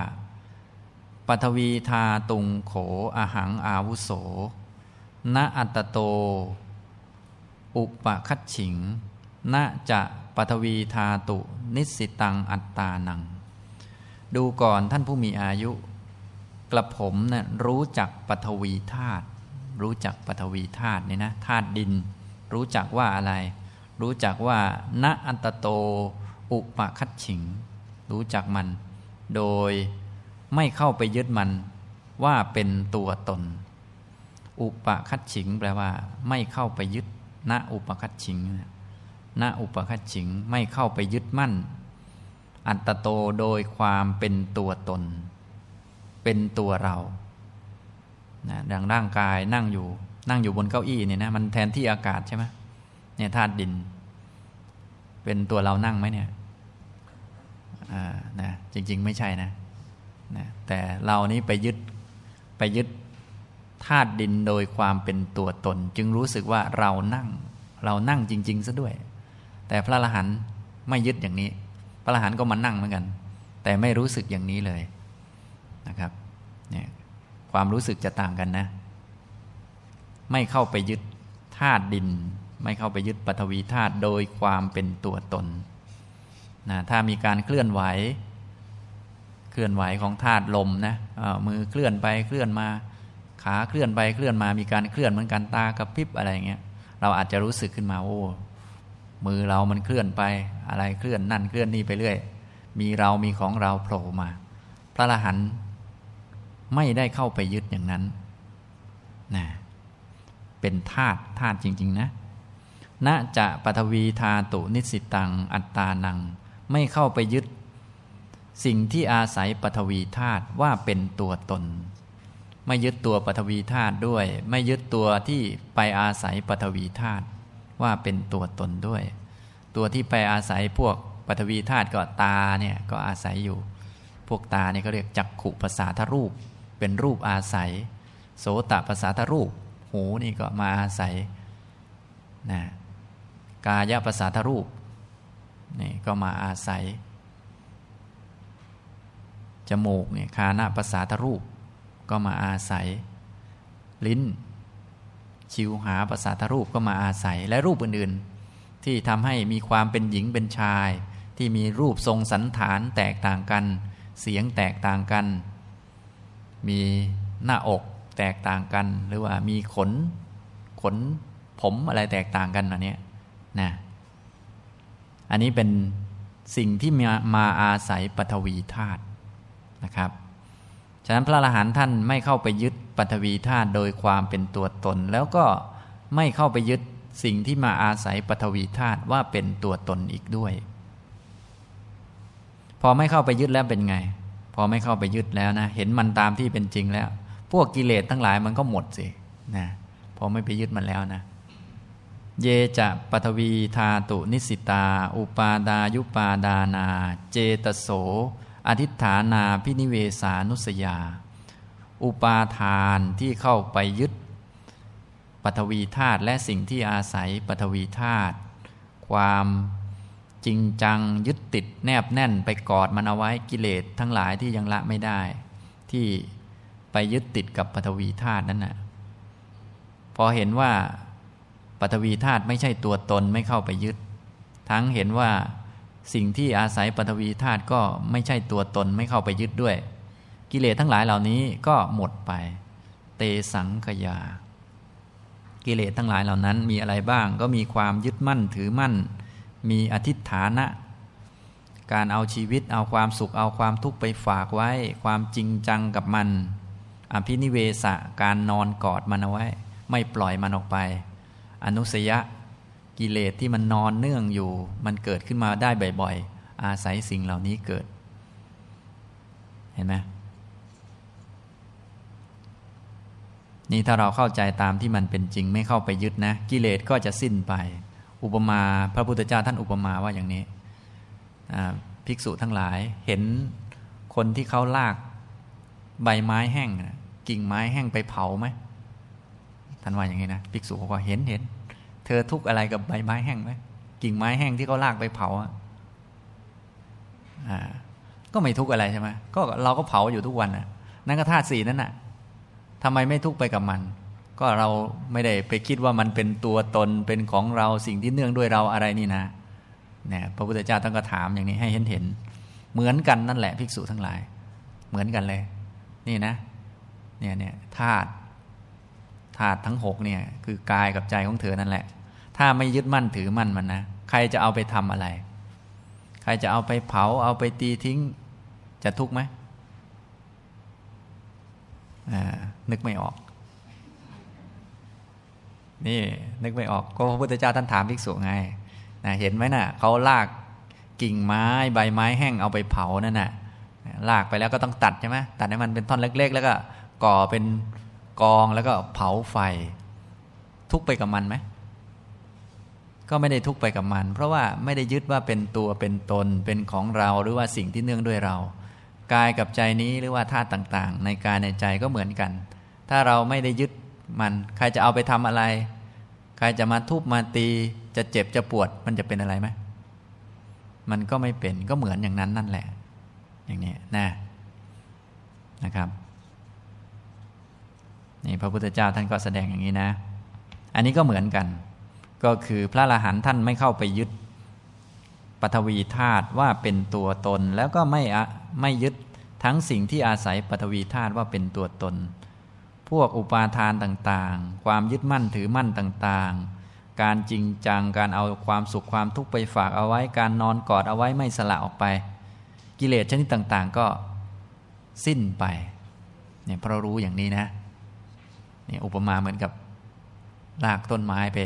S1: ปัทวีทาตุงโขอาหังอาวุโส ณอัตโต อุปคัตฉิง ณจะปฐวีธาตุ นิสิตังอัตตานัง ดูก่อนท่านผู้มีอายุ กระผมนะ่ะรู้จักปฐวีธาตุรู้จักปฐวีธาตุนี่นะธาตุดิน รู้จักว่าอะไร รู้จักว่าณอันตโต อุปคัตฉิง รู้จักมัน โดยไม่เข้าไปยึดมันว่าเป็นตัวตน อุปคัตฉิง แปลว่า ไม่เข้าไปยึดณอุปคัตฉิง ณอุปคัตฉิงไม่เข้าไปยึดมั่น อัตโตโดยความเป็นตัวตน เป็นตัวเรานะดังร่างกายนั่งอยู่ นั่งอยู่บนเก้าอี้เนี่ยนะมันแทนที่อากาศใช่ไหมเนี่ยธาตุดิน เป็นตัวเรานั่งไหมเนี่ยนะจริง ๆ ไม่ใช่นะนะแต่เรานี้ไปยึดไปยึดธาตุดินโดยความเป็นตัวตน จึงรู้สึกว่าเรานั่ง เรานั่งจริง ๆซะด้วย แต่พระอรหันต์ไม่ยึดอย่างนี้ พระอรหันต์ก็มานั่งเหมือนกัน แต่ไม่รู้สึกอย่างนี้เลยนะครับเนี่ยความรู้สึกจะต่างกันนะ ไม่เข้าไปยึดธาตุดิน ไม่เข้าไปยึดปฐวีธาตุโดยความเป็นตัวตนนะถ้ามีการเคลื่อนไหว เคลื่อนไหวของธาตุลมนะมือเคลื่อนไปเคลื่อนมาขาเคลื่อนไปเคลื่อนมามีการเคลื่อนเหมือนกันตากระพริบอะไรเงี้ยเราอาจจะรู้สึกขึ้นมาโอ้ มือเรามันเคลื่อนไปอะไรเคลื่อนนั่นเคลื่อนนี่ไปเรื่อย มีเรามีของเราโผล่มา พระอรหันไม่ได้เข้าไปยึดอย่างนั้นนะเป็นธาตุธาตุจริง ๆ นะณจะปฐวีธาตุนิสิตัง อัตตานัง ไม่เข้าไปยึด สิ่งที่อาศัยปฐวีธาตุว่าเป็นตัวตน ไม่ยึดตัวปฐวีธาตุด้วย ไม่ยึดตัวที่ไปอาศัยปฐวีธาตุ ว่าเป็นตัวตนด้วย ตัวที่ไปอาศัยพวกปฐวีธาตุก็ตาเนี่ยก็อาศัยอยู่ พวกตาเนี่ยก็เรียกจักขุภาษาทรูป เป็นรูปอาศัย โสตภาษาทรูป หูนี่ก็มาอาศัยนะกายภาษาทรูปนี่ก็มาอาศัยจมูกเนี่ยคานาภาษาทรูป ก็มาอาศัย ลิ้น ชิวหาภาษาทรูปก็มาอาศัยและรูปอื่นๆ ที่ทำให้มีความเป็นหญิงเป็นชาย ที่มีรูปทรงสันฐานแตกต่างกัน เสียงแตกต่างกัน มีหน้าอกแตกต่างกัน หรือว่ามีขน ขนผมอะไรแตกต่างกันอันนี้นะอันนี้เป็นสิ่งที่มามาอาศัยปฐวีธาตุนะครับะนั้นพระอรหันต์ท่านไม่เข้าไปยึดปฐวีธาตุโดยความเป็นตัวตน แล้วก็ไม่เข้าไปยึดสิ่งที่มาอาศัยปฐวีธาตุว่าเป็นตัวตนอีกด้วย พอไม่เข้าไปยึดแล้วเป็นไง พอไม่เข้าไปยึดแล้วนะ เห็นมันตามที่เป็นจริงแล้ว พวกกิเลสทั้งหลายมันก็หมดสินะพอไม่ไปยึดมันแล้วนะ เยจะปัทวีธาตุนิสิตา อุปาดายุปาดานา เจตโส อธิฐานาพินิเวสานุสยา อุปาทานที่เข้าไปยึดปฐวีธาตุและสิ่งที่อาศัยปฐวีธาตุความจริงจังยึดติดแนบแน่นไปกอดมันเอาไว้กิเลสทั้งหลายที่ยังละไม่ได้ ที่ไปยึดติดกับปฐวีธาตุนั้นน่ะพอเห็นว่าปฐวีธาตุไม่ใช่ตัวตนไม่เข้าไปยึด ทั้งเห็นว่า สิ่งที่อาศัยปฐวีธาตุก็ไม่ใช่ตัวตนไม่เข้าไปยึดด้วย กิเลสทั้งหลายเหล่านี้ก็หมดไป เตสังขยา กิเลสทั้งหลายเหล่านั้นมีอะไรบ้างก็มีความยึดมั่นถือมั่น มีอธิษฐานะ การเอาชีวิตเอาความสุขเอาความทุกข์ไปฝากไว้ ความจริงจังกับมัน อภินิเวสะการนอนกอดมันเอาไว้ ไม่ปล่อยมันออกไป อนุสยะ กิเลสที่มันนอนเนื่องอยู่ มันเกิดขึ้นมาได้บ่อยๆ อาศัยสิ่งเหล่านี้เกิด เห็นไหมนี่ถ้าเราเข้าใจตามที่มันเป็นจริงไม่เข้าไปยึดนะ กิเลสก็จะสิ้นไป อุปมาพระพุทธเจ้าท่านอุปมาว่าอย่างนี้ภิกษุทั้งหลายเห็นคนที่เขาลากใบไม้แห้ง กิ่งไม้แห้งไปเผาไหมท่านว่าอย่างนี้นะ ภิกษุบอกว่าเห็นเห็น ธอทุกอะไรกับใบไม้แห้งไหมกิ่งไม้แห้งที่เขาลากไปเผาอะก็ไม่ทุกอะไรใช่ไหมก็เราก็เผาอยู่ทุกวันน่ะ นั่นก็ธาตุสี่นั่นน่ะทำไมไม่ทุกไปกับมัน ก็เราไม่ได้ไปคิดว่ามันเป็นตัวตนเป็นของเราสิ่งที่เนื่องด้วยเราอะไรนี่นะเนี่ยพระพุทธเจ้าท่านก็ถามอย่างนี้ให้เห็นเห็น เหมือนกันนั่นแหละภิกษุทั้งหลาย เหมือนกันเลย นี่นะ เนี่ยเนี่ยธาตุธาตุทั้งหกเนี่ย คือกายกับใจของเธอนั่นแหละ ถ้าไม่ยึดมั่นถือมั่นมันนะ ใครจะเอาไปทำอะไร ใครจะเอาไปเผา เอาไปตีทิ้ง จะทุกข์ไหมนึกไม่ออก นี่นึกไม่ออก ก็พระพุทธเจ้าท่านถามภิกษุไงนะเห็นไหมนะ่ะเขาลากกิ่งไม้ใบไม้แห้งเอาไปเผานั่นนะ่ะลากไปแล้วก็ต้องตัดใช่ไหมตัดให้มันเป็นท่อนเล็ก ๆ แล้วก็ก่อเป็นกองแล้วก็เผาไฟ ทุกไปกับมันไหม ก็ไม่ได้ทุกไปกับมัน เพราะว่าไม่ได้ยึดว่าเป็นตัวเป็นตนเป็นของเราหรือว่าสิ่งที่เนื่องด้วยเรา กายกับใจนี้หรือว่าธาตุต่างๆ ในกายในใจก็เหมือนกัน ถ้าเราไม่ได้ยึดมัน ใครจะเอาไปทำอะไร ใครจะมาทุบมาตีจะเจ็บจะปวดมันจะเป็นอะไรไหมมันก็ไม่เป็นก็เหมือนอย่างนั้นนั่นแหละ อย่างนี้นะนะครับนี่พระพุทธเจ้าท่านก็แสดงอย่างนี้นะ อันนี้ก็เหมือนกัน ก็คือพระอรหันท่านไม่เข้าไปยึดปฐวีธาตุว่าเป็นตัวตนแล้วก็ไม่ไม่ยึดทั้งสิ่งที่อาศัยปฐวีธาตุว่าเป็นตัวตน พวกอุปาทานต่างๆ ความยึดมั่นถือมั่นต่างๆ การจริงจังการเอาความสุขความทุกข์ไปฝากเอาไว้ การนอนกอดเอาไว้ไม่สละออกไป กิเลสชนิดต่างๆ ก็สิ้นไปเนี่ยเพราะรู้อย่างนี้นะเนี่ยอุปมาเหมือนกับรากต้นไม้ไป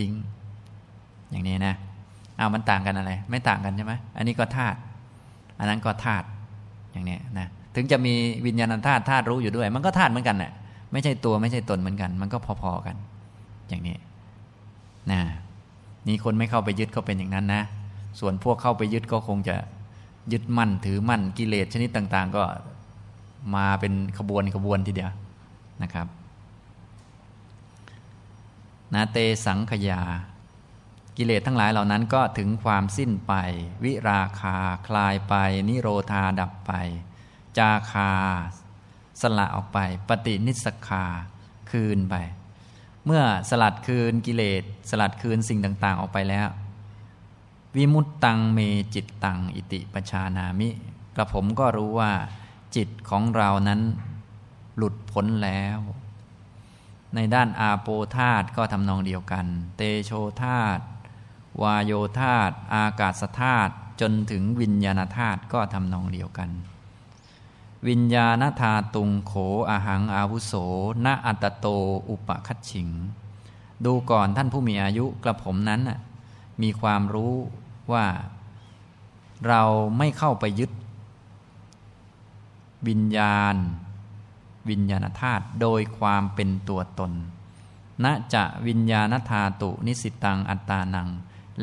S1: ทิ้ง อย่างนี้นะเอามันต่างกันอะไร ไม่ต่างกันใช่ไหมอันนี้ก็ธาตุอันนั้นก็ธาตุอย่างนี้นะถึงจะมีวิญญาณธาตุธาตุรู้อยู่ด้วย มันก็ธาตุเหมือนกันแหละไม่ใช่ตัวไม่ใช่ตนเหมือนกัน มันก็พอๆกัน อย่างนี้นะนี่คนไม่เข้าไปยึดก็เป็นอย่างนั้นนะ ส่วนพวกเข้าไปยึดก็คงจะยึดมั่นถือมั่นกิเลสชนิดต่าง ๆ ก็มาเป็นขบวนขบวนทีเดียวนะครับ นาเตสังขยา กิเลสทั้งหลายเหล่านั้นก็ถึงความสิ้นไป วิราคาคลายไป นิโรธาดับไป จาคา สละออกไป ปฏินิสคาคืนไป เมื่อสลัดคืนกิเลสสลัดคืนสิ่งต่าง ๆ ออกไปแล้ว วิมุตตังเมจิตตังอิติปชานามิกระผมก็รู้ว่าจิตของเรานั้นหลุดพ้นแล้ว ในด้านอาโปธาตก็ทำนองเดียวกัน เตโชธาตวายโยธาตอากาศธาตจนถึงวิญญาณธาตุก็ทำนองเดียวกัน วิญญาณธาตุงโขอาหังอาวุโสณอัตโตอุปคัตฉิง ดูก่อนท่านผู้มีอายุกระผมนั้นมีความรู้ว่า เราไม่เข้าไปยึด วิญญาณ วิญญาณธาตุโดยความเป็นตัวตนณจะวิญญาณธาตุนิสิตังอัตตานัง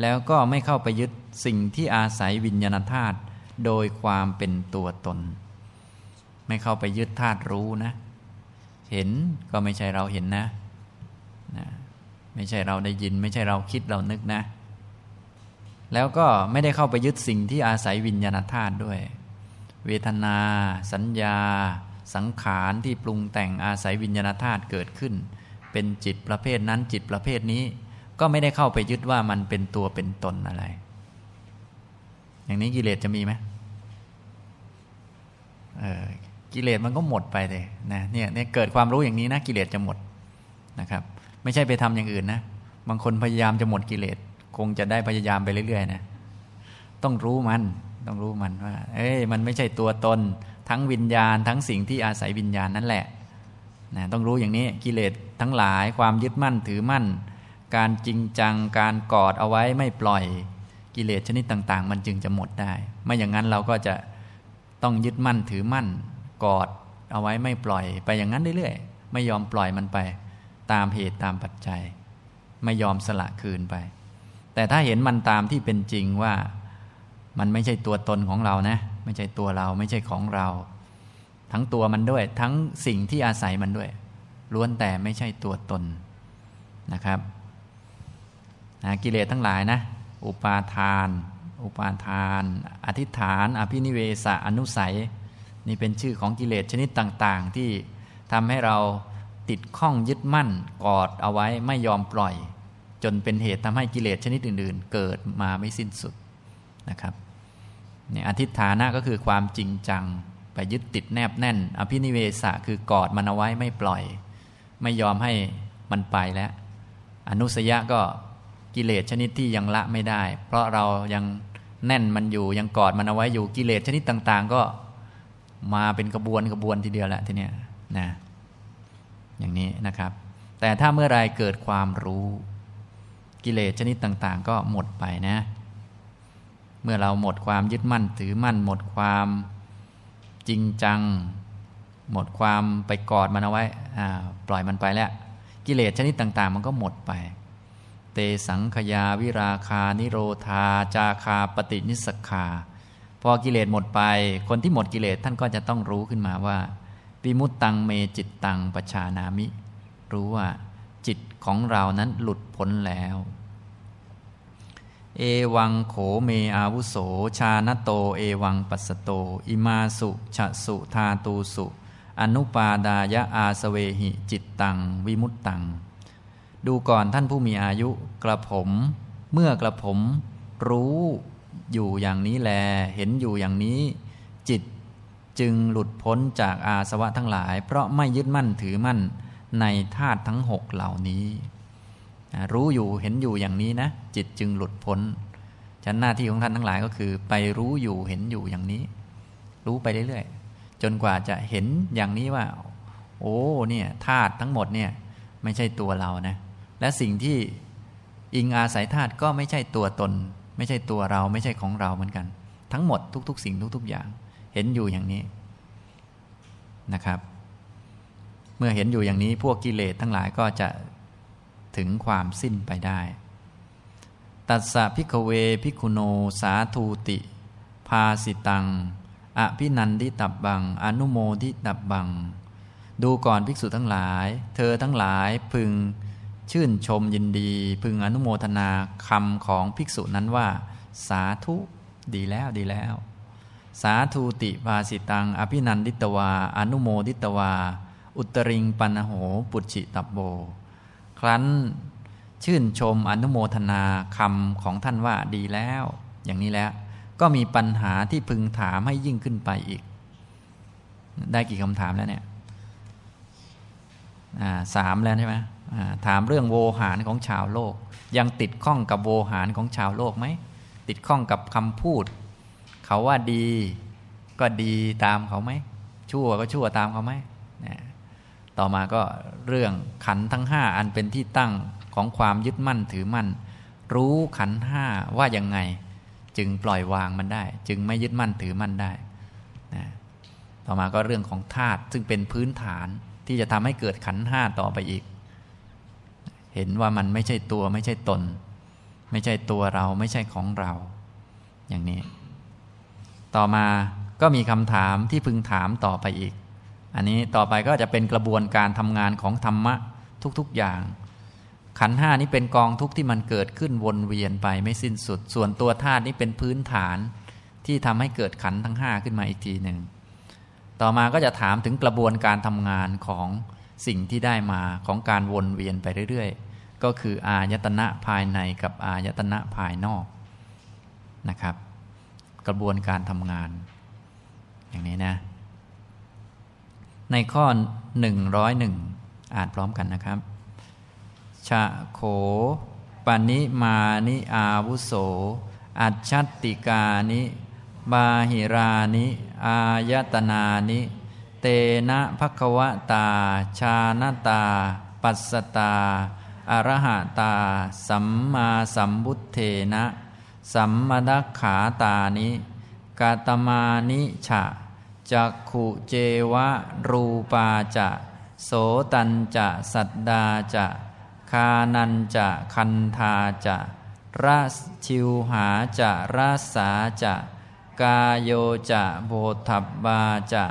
S1: แล้วก็ไม่เข้าไปยึดสิ่งที่อาศัยวิญญาณธาตุโดยความเป็นตัวตน ไม่เข้าไปยึดธาตุรู้นะ เห็นก็ไม่ใช่เราเห็นนะนะ ไม่ใช่เราได้ยิน ไม่ใช่เราคิดเรานึกนะ แล้วก็ไม่ได้เข้าไปยึดสิ่งที่อาศัยวิญญาณธาตุด้วย เวทนา สัญญา สังขารที่ปรุงแต่งอาศัยวิญญาณธาตุเกิดขึ้น เป็นจิตประเภทนั้นจิตประเภทนี้ ก็ไม่ได้เข้าไปยึดว่ามันเป็นตัวเป็นตนอะไร อย่างนี้กิเลสจะมีไหมเออกิเลสมันก็หมดไปเลยนะเนี่ยเนี่ยเกิดความรู้อย่างนี้นะกิเลสจะหมดนะครับ ไม่ใช่ไปทำอย่างอื่นนะบางคนพยายามจะหมดกิเลสคงจะได้พยายามไปเรื่อยๆนะต้องรู้มันต้องรู้มันว่า เอ้ยมันไม่ใช่ตัวตน ทั้งวิญญาณ ทั้งสิ่งที่อาศัยวิญญาณนั่นแหละนะต้องรู้อย่างนี้กิเลสทั้งหลายความยึดมั่นถือมั่น การจริงจังการกอดเอาไว้ไม่ปล่อยกิเลสชนิดต่าง ๆ มันจึงจะหมดได้ ไม่อย่างนั้นเราก็จะต้องยึดมั่นถือมั่น กอดเอาไว้ไม่ปล่อยไปอย่างนั้นเรื่อยๆไม่ยอมปล่อยมันไปตามเหตุตามปัจจัย ไม่ยอมสละคืนไป แต่ถ้าเห็นมันตามที่เป็นจริงว่ามันไม่ใช่ตัวตนของเรานะ ไม่ใช่ตัวเราไม่ใช่ของเรา ทั้งตัวมันด้วย ทั้งสิ่งที่อาศัยมันด้วย ล้วนแต่ไม่ใช่ตัวตนนะครับนะกิเลสทั้งหลายนะอุปาทาน อุปาทาน อธิษฐาน อภินิเวสอนุสัย นี่เป็นชื่อของกิเลสชนิดต่างๆ ที่ทำให้เราติดข้องยึดมั่นกอดเอาไว้ไม่ยอมปล่อย จนเป็นเหตุทำให้กิเลสชนิดอื่น ๆ เกิดมาไม่สิ้นสุดนะครับ เนี่ยอธิฐานะก็คือความจริงจัง ไปยึดติดแนบแน่น อภินิเวสะคือกอดมันเอาไว้ไม่ปล่อย ไม่ยอมให้มันไปแล้ว อนุสยะก็กิเลสชนิดที่ยังละไม่ได้ เพราะเรายังแน่นมันอยู่ยังกอดมันเอาไว้อยู่กิเลสชนิดต่าง ๆ ก็มาเป็นกระบวนกระบวนทีเดียวแหละทีเนี้ยนะอย่างนี้นะครับ แต่ถ้าเมื่อไรเกิดความรู้กิเลสชนิดต่าง ๆ ก็หมดไปนะ เมื่อเราหมดความยึดมั่นถือมั่น หมดความจริงจัง หมดความไปกอดมันเอาไว้ปล่อยมันไปแล้ว กิเลสชนิดต่าง ๆ มันก็หมดไป เตสังขยาวิราคา นิโรธา จาคา ปฏินิสขา พอกิเลสหมดไป คนที่หมดกิเลสท่านก็จะต้องรู้ขึ้นมาว่าวิมุตตังเมจิตตังปชานามิ รู้ว่าจิตของเรานั้นหลุดพ้นแล้ว เอวังโขเมอาวุโส ชาณโต เอวังปัสโต อิมาสุฉสุทาตูสุ อนุปาดายะอาสเวหิจิตตัง วิมุตตัง ดูก่อนท่านผู้มีอายุกระผม เมื่อกระผมรู้อยู่อย่างนี้แล เห็นอยู่อย่างนี้ จิตจึงหลุดพ้นจากอาสวะทั้งหลาย เพราะไม่ยึดมั่นถือมั่นในธาตุทั้งหกเหล่านี้ รู้อยู่เห็นอยู่อย่างนี้นะ จิตจึงหลุดพ้นฉันหน้าที่ของท่านทั้งหลายก็คือ ไปรู้อยู่เห็นอยู่อย่างนี้ รู้ไปเรื่อยๆจนกว่าจะเห็นอย่างนี้ว่า โอ้เนี่ยธาตุทั้งหมดเนี่ยไม่ใช่ตัวเรานะ และสิ่งที่อิงอาศัยธาตุก็ไม่ใช่ตัวตน ไม่ใช่ตัวเราไม่ใช่ของเราเหมือนกัน ทั้งหมดทุก ๆ สิ่งทุก ๆ อย่าง เห็นอยู่อย่างนี้นะครับ เมื่อเห็นอยู่อย่างนี้พวกกิเลสทั้งหลายก็จะ ถึงความสิ้นไปได้ ตัสสะพิกเวพิคุโนสาทูติ ภาสิตัง อภินันทิตับบัง อนุโมทิตับบัง ดูก่อนภิกษุทั้งหลาย เธอทั้งหลายพึงชื่นชมยินดี พึงอนุโมทนาคำของภิกษุนั้นว่า สาธุดีแล้วดีแล้ว สาธุติภาสิตัง อภินันดิตวา อนุโมดิตวา อุตริงปันโหปุจิตับโบ ครั้น ชื่นชมอนุโมทนาคำของท่านว่าดีแล้ว อย่างนี้แล้ว ก็มีปัญหาที่พึงถามให้ยิ่งขึ้นไปอีก ได้กี่คำถามแล้วเนี่ยสามแล้วใช่ไหมถามเรื่องโวหารของชาวโลก ยังติดข้องกับโวหารของชาวโลกไหม ติดข้องกับคำพูด เขาว่าดีก็ดีตามเขาไหมชั่วก็ชั่วตามเขาไหมนะ ต่อมาก็เรื่องขันทั้งห้าอันเป็นที่ตั้งของความยึดมั่นถือมั่น รู้ขันห้าว่ายังไง จึงปล่อยวางมันได้ จึงไม่ยึดมั่นถือมั่นได้นะต่อมาก็เรื่องของธาตุซึ่งเป็นพื้นฐานที่จะทำให้เกิดขันห้าต่อไปอีก เห็นว่ามันไม่ใช่ตัวไม่ใช่ตน ไม่ใช่ตัวเราไม่ใช่ของเรา อย่างนี้ ต่อมาก็มีคำถามที่พึงถามต่อไปอีก อันนี้ต่อไปก็จะเป็นกระบวนการทำงานของธรรมะทุกๆอย่าง ขันห้านี้เป็นกองทุกที่มันเกิดขึ้นวนเวียนไปไม่สิ้นสุด ส่วนตัวธาตุนี้เป็นพื้นฐานที่ทำให้เกิดขันทั้งห้าขึ้นมาอีกทีหนึ่งต่อมาก็จะถามถึงกระบวนการทำงานของสิ่งที่ได้มาของการวนเวียนไปเรื่อยๆ ก็คืออายตนะภายในกับอายตนะภายนอกนะครับ กระบวนการทำงาน อย่างนี้นะ ในข้อหนึ่งร้อยหนึ่งอ่านพร้อมกันนะครับ ชะโขปนิมานิอาวุโส อัจฉติกานิ บาหิรานิ อายตนานิ เตนะภควตา ชาณตา ปัสสตาอรหะตา สัมมาสัมบุตเทนะ สัมมดัขาตานิ กาตมานิฉะ จักขุเจวะรูปาจะโสตันจะสัตดาจะคานันจะคันธาจะรัสชิวหาจะรัสาจะกาโยจะโบทับบาจะ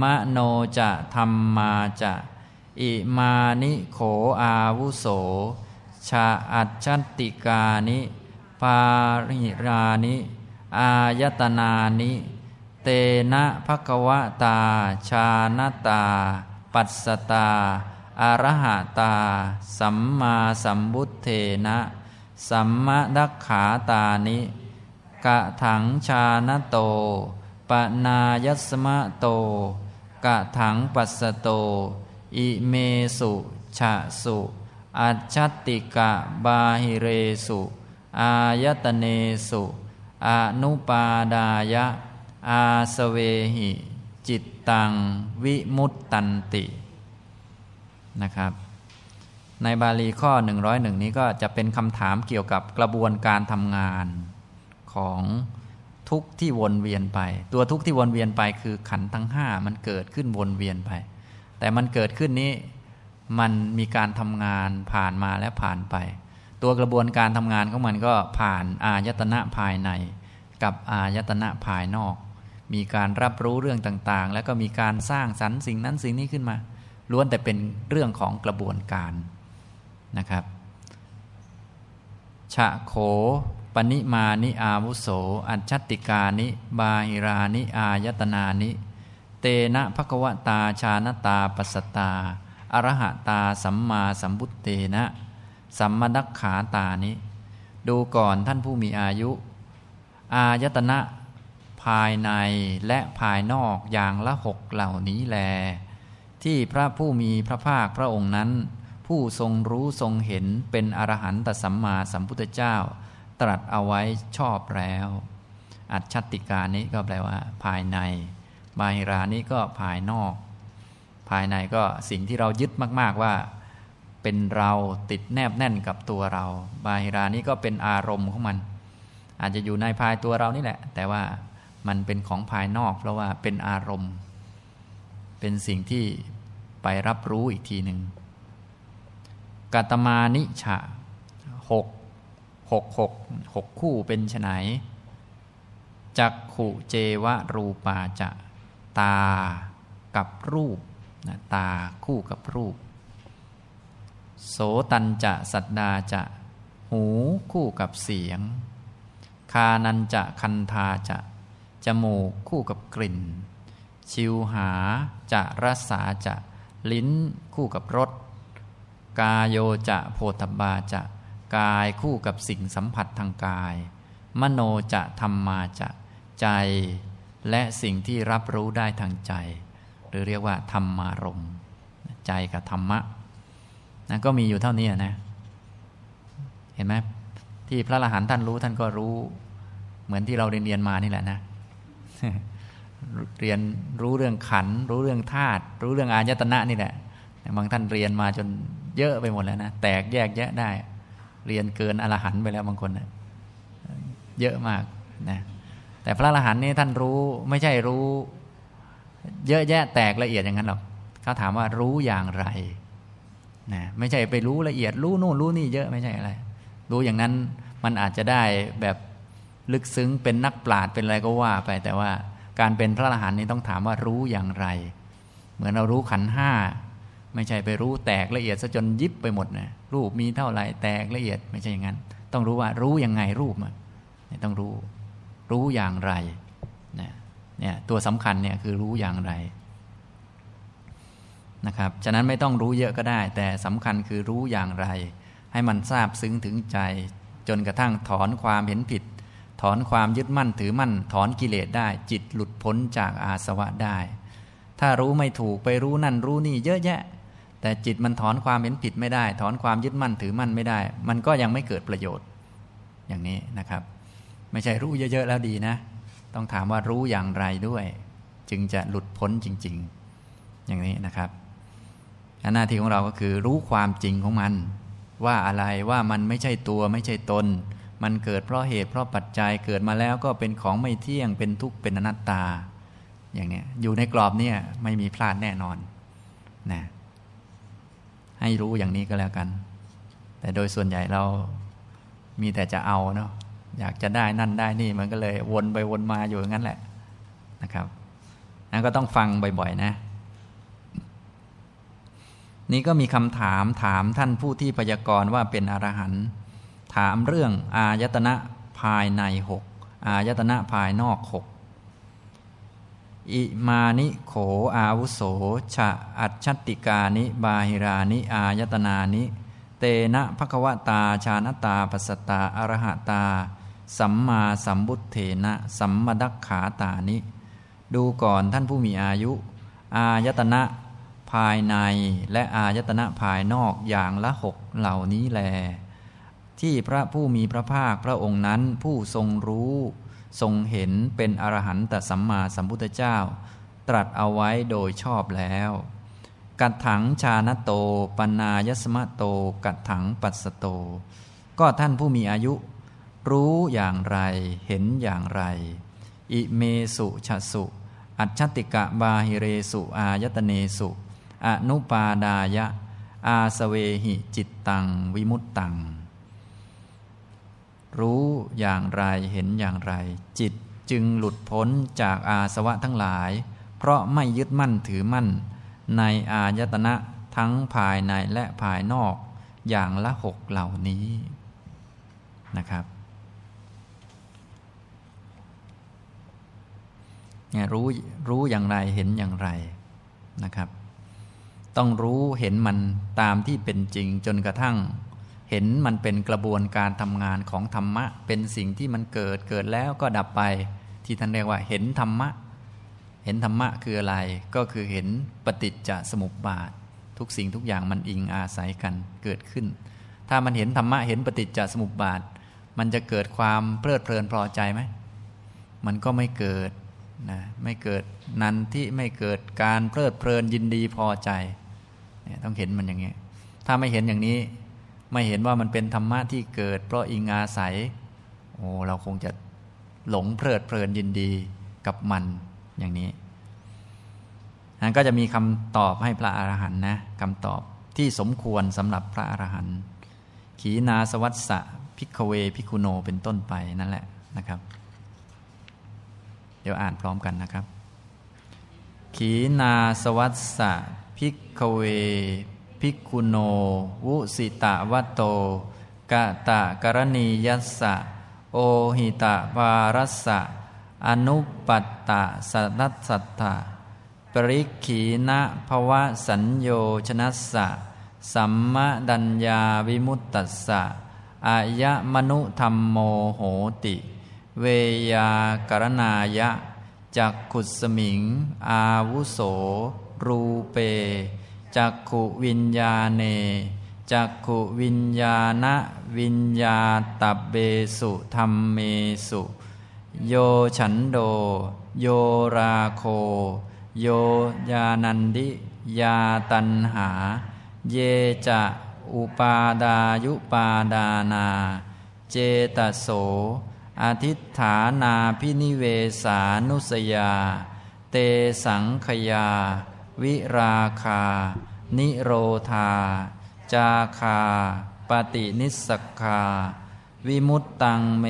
S1: มโนจะธรรมมาจะอิมานิโขอาวุโส ชาอัจฉติกานิ ปาริรานิ อายตนานิ เตนะภควะตา ชาณตา ปัสตาอรหาตา สัมมาสัมบุตเทนะ สัมมาดักขาตานิ กะถังชาณโต ปนายัสมะโต กะถังปัสโต อิเมสุฉะสุอัจฉติกะบาหิเรสุ อายตเนสุ อนุปาดายะ อาสเวหิ จิตตัง วิมุตตันตินะครับ ในบาลีข้อ 101 นี้ก็จะเป็นคำถามเกี่ยวกับกระบวนการทำงานของทุกที่วนเวียนไป ตัวทุกที่วนเวียนไปคือขันทั้งห้ามันเกิดขึ้นวนเวียนไป แต่มันเกิดขึ้นนี้มันมีการทำงานผ่านมาและผ่านไป ตัวกระบวนการทำงานของมันก็ผ่านอายตนะภายใน กับอายตนะภายนอก มีการรับรู้เรื่องต่างๆ แล้วก็มีการสร้างสรรค์สิ่งนั้นสิ่งนี้ขึ้นมา ล้วนแต่เป็นเรื่องของกระบวนการนะครับชะโข ปณิมานิอาวุโส อัจฉติกานิ บาหิรานิอายตนานิ เตนะภควตาชานตาปัสตา อรหตาสัมมาสัมพุตเตนะ สัมมดักขาตานิ ดูก่อนท่านผู้มีอายุ อายตนะ ภายในและภายนอกอย่างละหกเหล่านี้แล ที่พระผู้มีพระภาคพระองค์นั้น ผู้ทรงรู้ทรงเห็นเป็นอรหันตสัมมาสัมพุทธเจ้า ตรัสเอาไว้ชอบแล้ว อัจฉติกานี้ก็แปลว่า ภายในบาหิรานี้ก็ภายนอก ภายในก็สิ่งที่เรายึดมาก ๆว่าเป็นเราติดแนบแน่นกับตัวเรา บาหิรานี้ก็เป็นอารมณ์ของมัน อาจจะอยู่ในภายตัวเรานี่แหละ แต่ว่า มันเป็นของภายนอก เพราะว่าเป็นอารมณ์ เป็นสิ่งที่ไปรับรู้อีกทีหนึ่งกัตมานิฉะหกหกหกหกคู่เป็นไฉนจักขุเจวะรูปาจะ ตากับรูปนะตาคู่กับรูป โสตันจะสัตดาจะ หูคู่กับเสียง คานันจะคันธาจะ จมูกคู่กับกลิ่น ชิวหาจะรสาจะลิ้นคู่กับรสกายโยจะโพธบาจะกายคู่กับสิ่งสัมผัสทางกาย มโนจะธรรมาจะใจ และสิ่งที่รับรู้ได้ทางใจ หรือเรียกว่า ธรรมารมใจกับธรรมะนะก็มีอยู่เท่านี้นะ เห็นไหมที่พระอรหันต์ท่านรู้ท่านก็รู้ เหมือนที่เราเรียนเรียนมานี่แหละนะ เรียนรู้เรื่องขัน รู้เรื่องธาตุรู้เรื่องอายตนะนี่แหละบางท่านเรียนมาจนเยอะไปหมดแล้วนะแตกแยกแยะได้ เรียนเกินอรหันต์ไปแล้วบางคนนะเยอะมากนะแต่พระอรหันต์นี่ท่านรู้ไม่ใช่รู้ เยอะแยะแตกละเอียดอย่างนั้นหรอกเขาถามว่ารู้อย่างไรนะไม่ใช่ไปรู้ละเอียดรู้นู่นรู้นี่เยอะไม่ใช่อะไร รู้อย่างนั้นมันอาจจะได้แบบ ลึกซึ้งเป็นนักปราชญ์เป็นอะไรก็ว่าไป แต่ว่าการเป็นพระอรหันต์นี่ต้องถามว่ารู้อย่างไร เหมือนเรารู้ขันห้าไม่ใช่ไปรู้แตกละเอียดซะจนยิบไปหมดนะรูปมีเท่าไหร่แตกละเอียดไม่ใช่อย่างนั้น ต้องรู้ว่ารู้ยังไงรูปมันต้องรู้ รู้อย่างไรนะเนี่ยตัวสำคัญเนี่ยคือรู้อย่างไรนะครับฉะนั้นไม่ต้องรู้เยอะก็ได้ แต่สำคัญคือรู้อย่างไร ให้มันทราบซึ้งถึงใจ จนกระทั่งถอนความเห็นผิด ถอนความยึดมั่นถือมั่น ถอนกิเลสได้ จิตหลุดพ้นจากอาสวะได้ ถ้ารู้ไม่ถูกไปรู้นั่นรู้นี่เยอะแยะ แต่จิตมันถอนความเห็นผิดไม่ได้ ถอนความยึดมั่นถือมั่นไม่ได้ มันก็ยังไม่เกิดประโยชน์ อย่างนี้นะครับ ไม่ใช่รู้เยอะๆแล้วดีนะ ต้องถามว่ารู้อย่างไรด้วย จึงจะหลุดพ้นจริง ๆ อย่างนี้นะครับหน้าที่ของเราก็คือรู้ความจริงของมัน ว่าอะไรว่ามันไม่ใช่ตัวไม่ใช่ตน มันเกิดเพราะเหตุเพราะปัจจัยเกิดมาแล้วก็เป็นของไม่เที่ยงเป็นทุกข์เป็นอนัตตา อย่างนี้อยู่ในกรอบเนี่ยไม่มีพลาดแน่นอนนะให้รู้อย่างนี้ก็แล้วกัน แต่โดยส่วนใหญ่เรามีแต่จะเอาเนาะอยากจะได้นั่นได้นี่มันก็เลยวนไปวนมาอยู่อย่างนั้นแหละนะครับนั่นก็ต้องฟังบ่อยๆนะ นี่ก็มีคำถามถามท่านผู้ที่พยากรณ์ว่าเป็นอรหันต์ ถามเรื่องอายตนะภายในหกอายตนะภายนอกหกอิมานิโขอาวุโส ชะอัจฉติกานิ บาหิรานิ อายตนานิ เตนะภควตาชานตาปัสตาอรหตา สัมมาสัมบุตเถนะ สัมมดักขาตานิ ดูก่อนท่านผู้มีอายุ อายตนะภายในและอายตนะภายนอกอย่างละหกเหล่านี้แล ที่พระผู้มีพระภาคพระองค์นั้นผู้ทรงรู้ ทรงเห็นเป็นอรหันตสัมมาสัมพุทธเจ้า ตรัสเอาไว้โดยชอบแล้ว กัดถังชานโตปนายสมะโต กัดถังปัสโต ก็ท่านผู้มีอายุ รู้อย่างไรเห็นอย่างไร อิเมสุชสุ อัจฉติกะบาหิเรสุอายตเนสุ อนุปาดายะ อาสเวหิจิตตัง วิมุตตัง รู้อย่างไรเห็นอย่างไร จิตจึงหลุดพ้นจากอาสวะทั้งหลาย เพราะไม่ยึดมั่นถือมั่น ในอายตนะทั้งภายในและภายนอกอย่างละหกเหล่านี้นะครับเนี่ยรู้รู้อย่างไรเห็นอย่างไรนะครับ ต้องรู้เห็นมันตามที่เป็นจริงจนกระทั่ง เห็นมันเป็นกระบวนการทำงานของธรรมะ เป็นสิ่งที่มันเกิดเกิดแล้วก็ดับไป ที่ท่านเรียกว่าเห็นธรรมะ เห็นธรรมะคืออะไร ก็คือเห็นปฏิจจสมุปบาท ทุกสิ่งทุกอย่างมันอิงอาศัยกันเกิดขึ้น ถ้ามันเห็นธรรมะเห็นปฏิจจสมุปบาท มันจะเกิดความเพลิดเพลินพอใจไหมมันก็ไม่เกิดนะไม่เกิดนันที่ไม่เกิดการเพลิดเพลินยินดีพอใจเนี่ยต้องเห็นมันอย่างนี้ ถ้าไม่เห็นอย่างนี้ ไม่เห็นว่ามันเป็นธรรมะที่เกิด เพราะอิงอาศัย โอ้เราคงจะหลงเพลิดเพลินยินดีกับมันอย่างนี้นั้นก็จะมีคำตอบให้พระอรหันต์นะคำตอบที่สมควรสำหรับพระอรหันต์ขีนาสวัสสะพิกเวพิคุโนเป็นต้นไปนั่นแหละนะครับ เดี๋ยวอ่านพร้อมกันนะครับ ขีนาสวัสสะพิกเว ภิกขุโน วุสิตะวัตโต กะตะกรณียัสสะ โอหิตะวารัสสะ อนุปัตตะสัตสัตถะปริขีนะภวะสัญโยชนัสสะ สัมมดัญญาวิมุตตัสสะอายะมนุธรรมโมโหติ เวยากรณายะจักขุสมิง อาวุโส รูเป จักขุวิญญาเน จักขุวิญญาณวิญญาตับเบสุธรรมเมสุ โยฉันโด โยราโค โยยานันดิยาตันหา เยจะอุปาดายุปาดานา เจตโสอธิฐานาพินิเวสานุสยา เตสังขยา วิราคา นิโรธา จาคา ปฏินิสคา วิมุตตังเม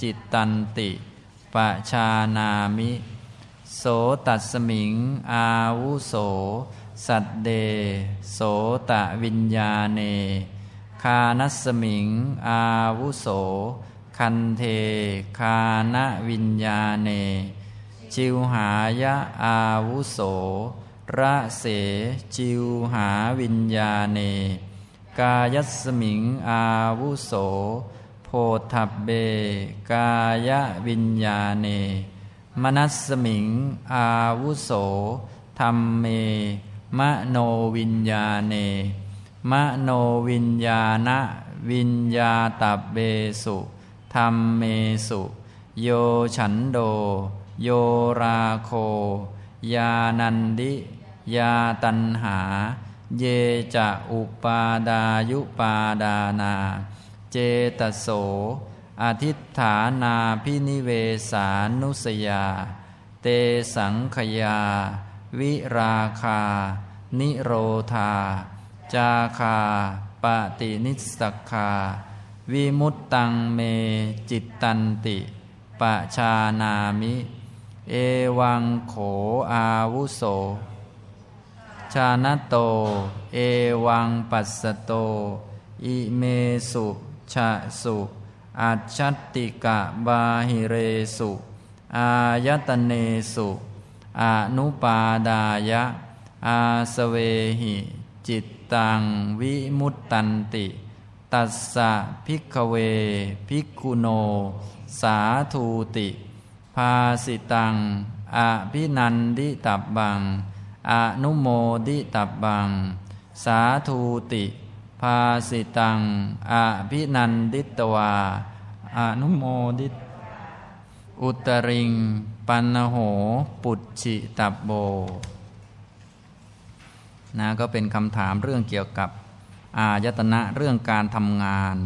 S1: จิตตันติปะชานามิ โสตัสมิง อาวุโส สัตเด โสตะวิญญาเน คานัสมิง อาวุโส คันเท คานวิญญาเน ชิวหายะอาวุโส ระเส จิวหาวิญญาเน กายัสมิงอาวุโส โพธเบ กายวิญญาเน มนัสมิงอาวุโสธรรมเม มโนวิญญาเน มโนวิญญาณวิญญาตัเบสุธรรมเมสุ โยฉันโด โยราโค ยานันดิ ยาตันหา เยจะอุปาดายุปาดานา เจตโสอธิฐานาพินิเวสานุสยา เตสัง ขะยา วิราคา นิโรธา จาคาปฏินิสสัคคา วิมุตตังเมจิตตันติปะชานามิ เอวังโขอาวุโส ชานะโต เอวังปัสสะโต อิเมสุ ฉะสุอัชฌัตติกะพาหิเรสุ อายะตะเนสุอนุปาทายะ อาสเวหิ จิตตังวิมุตตันติ ตัสสะ ภิกขะเว ภิกขุโน สาธูติ ภาสิตังอภินันทิตัพพัง อนุโมทิตัพพัง สาทูติ ภาสิตังอภินันดิตวา อนุโมดิต อุตริง ปันโหปุจฉิตับโบนะก็เป็นคำถามเรื่องเกี่ยวกับ อายตนะเรื่องการทำงาน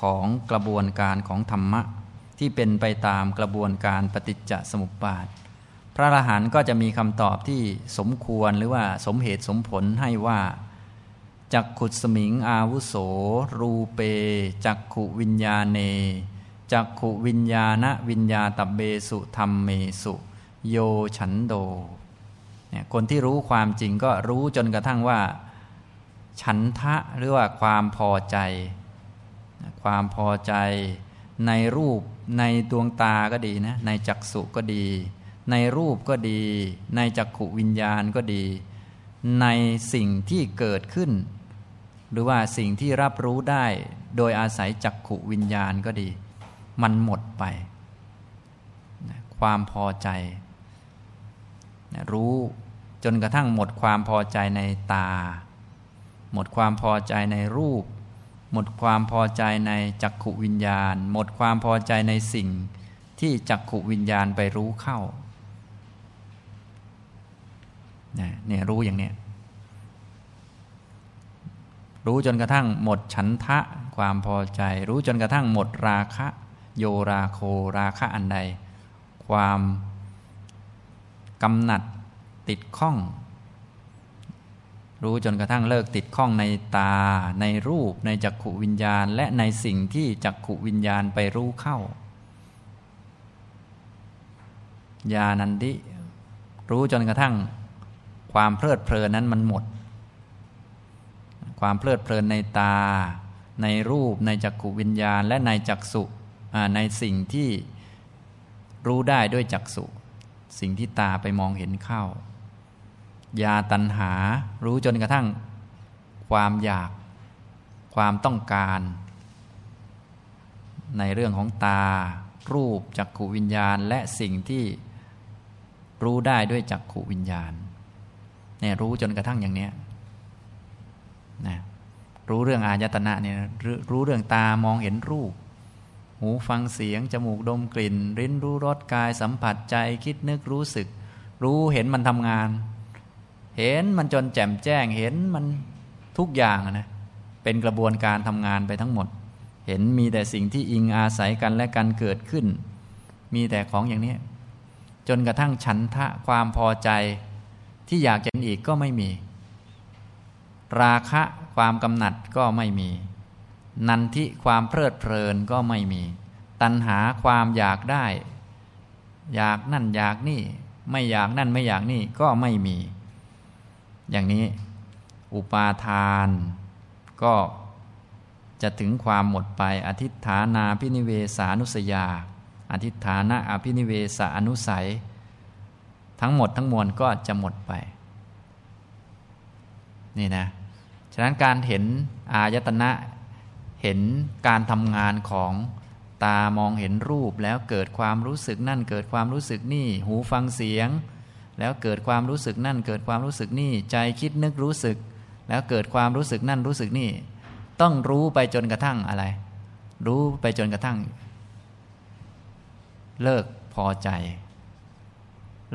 S1: ของกระบวนการของธรรมะ ที่เป็นไปตามกระบวนการปฏิจจสมุปบาท พระอรหันต์ก็จะมีคำตอบที่สมควรหรือว่าสมเหตุสมผลให้ว่าจักขุดสมิงอาวุโส รูเป จักขุวิญญาเน จักขุวิญญาณวิญญาตเบสุธรรมเมสุ โยฉันโดเนี่ยคนที่รู้ความจริงก็รู้จนกระทั่งว่า ฉันทะหรือว่าความพอใจ ความพอใจในรูปในดวงตาก็ดีนะในจักสุก็ดี ในรูปก็ดี ในจักขุวิญญาณก็ดี ในสิ่งที่เกิดขึ้น หรือว่าสิ่งที่รับรู้ได้โดยอาศัยจักขุวิญญาณก็ดี มันหมดไป ความพอใจ รู้จนกระทั่งหมดความพอใจในตา หมดความพอใจในรูป หมดความพอใจในจักขุวิญญาณ หมดความพอใจในสิ่งที่จักขุวิญญาณไปรู้เข้า เนี่ยรู้อย่างเนี้ยรู้จนกระทั่งหมดฉันทะความพอใจ รู้จนกระทั่งหมดราคะ โยราโคราคะอันใด ความกำหนัดติดข้อง รู้จนกระทั่งเลิกติดข้องในตา ในรูป ในจักขุวิญญาณ และในสิ่งที่จักขุวิญญาณไปรู้เข้า ญาณันดิรู้จนกระทั่ง ความเพลิดเพลินนั้นมันหมด ความเพลิดเพลินในตา ในรูปในจักขุวิญญาณ และในจักสุในสิ่งที่รู้ได้ด้วยจักสุสิ่งที่ตาไปมองเห็นเข้ายาตันหารู้จนกระทั่ง ความอยาก ความต้องการ ในเรื่องของตา รูปจักขูวิญญาณ และสิ่งที่รู้ได้ด้วยจักขูวิญญาณ เนี่ยรู้จนกระทั่งอย่างเนี้ยนะรู้เรื่องอายตนะเนี่ยรู้เรื่องตามองเห็นรูป หูฟังเสียง จมูกดมกลิ่นริ้นรู้รสกายสัมผัสใจคิดนึกรู้สึก รู้เห็นมันทำงาน เห็นมันจนแจ่มแจ้ง เห็นมันทุกอย่างนะเป็นกระบวนการทำงานไปทั้งหมด เห็นมีแต่สิ่งที่อิงอาศัยกันและกันเกิดขึ้น มีแต่ของอย่างนี้จนกระทั่งฉันทะความพอใจ ที่อยากเห็นอีกก็ไม่มี ราคะความกำหนัดก็ไม่มี นันทิความเพลิดเพลินก็ไม่มี ตัณหาความอยากได้ อยากนั่นอยากนี่ ไม่อยากนั่นไม่อยากนี่ก็ไม่มี อย่างนี้อุปาทานก็จะถึงความหมดไปอธิฐานาพินิเวสานุสยา อธิฐานะอภินิเวสานุสัย ทั้งหมดทั้งมวลก็จะหมดไป นี่นะ ฉะนั้นการเห็นอายตนะ เห็นการทำงานของตามองเห็นรูปแล้วเกิดความรู้สึกนั่น เกิดความรู้สึกนี่ หูฟังเสียง แล้วเกิดความรู้สึกนั่น เกิดความรู้สึกนี่ ใจคิดนึกรู้สึก แล้วเกิดความรู้สึกนั่นรู้สึกนี่ ต้องรู้ไปจนกระทั่งอะไร รู้ไปจนกระทั่ง เลิกพอใจ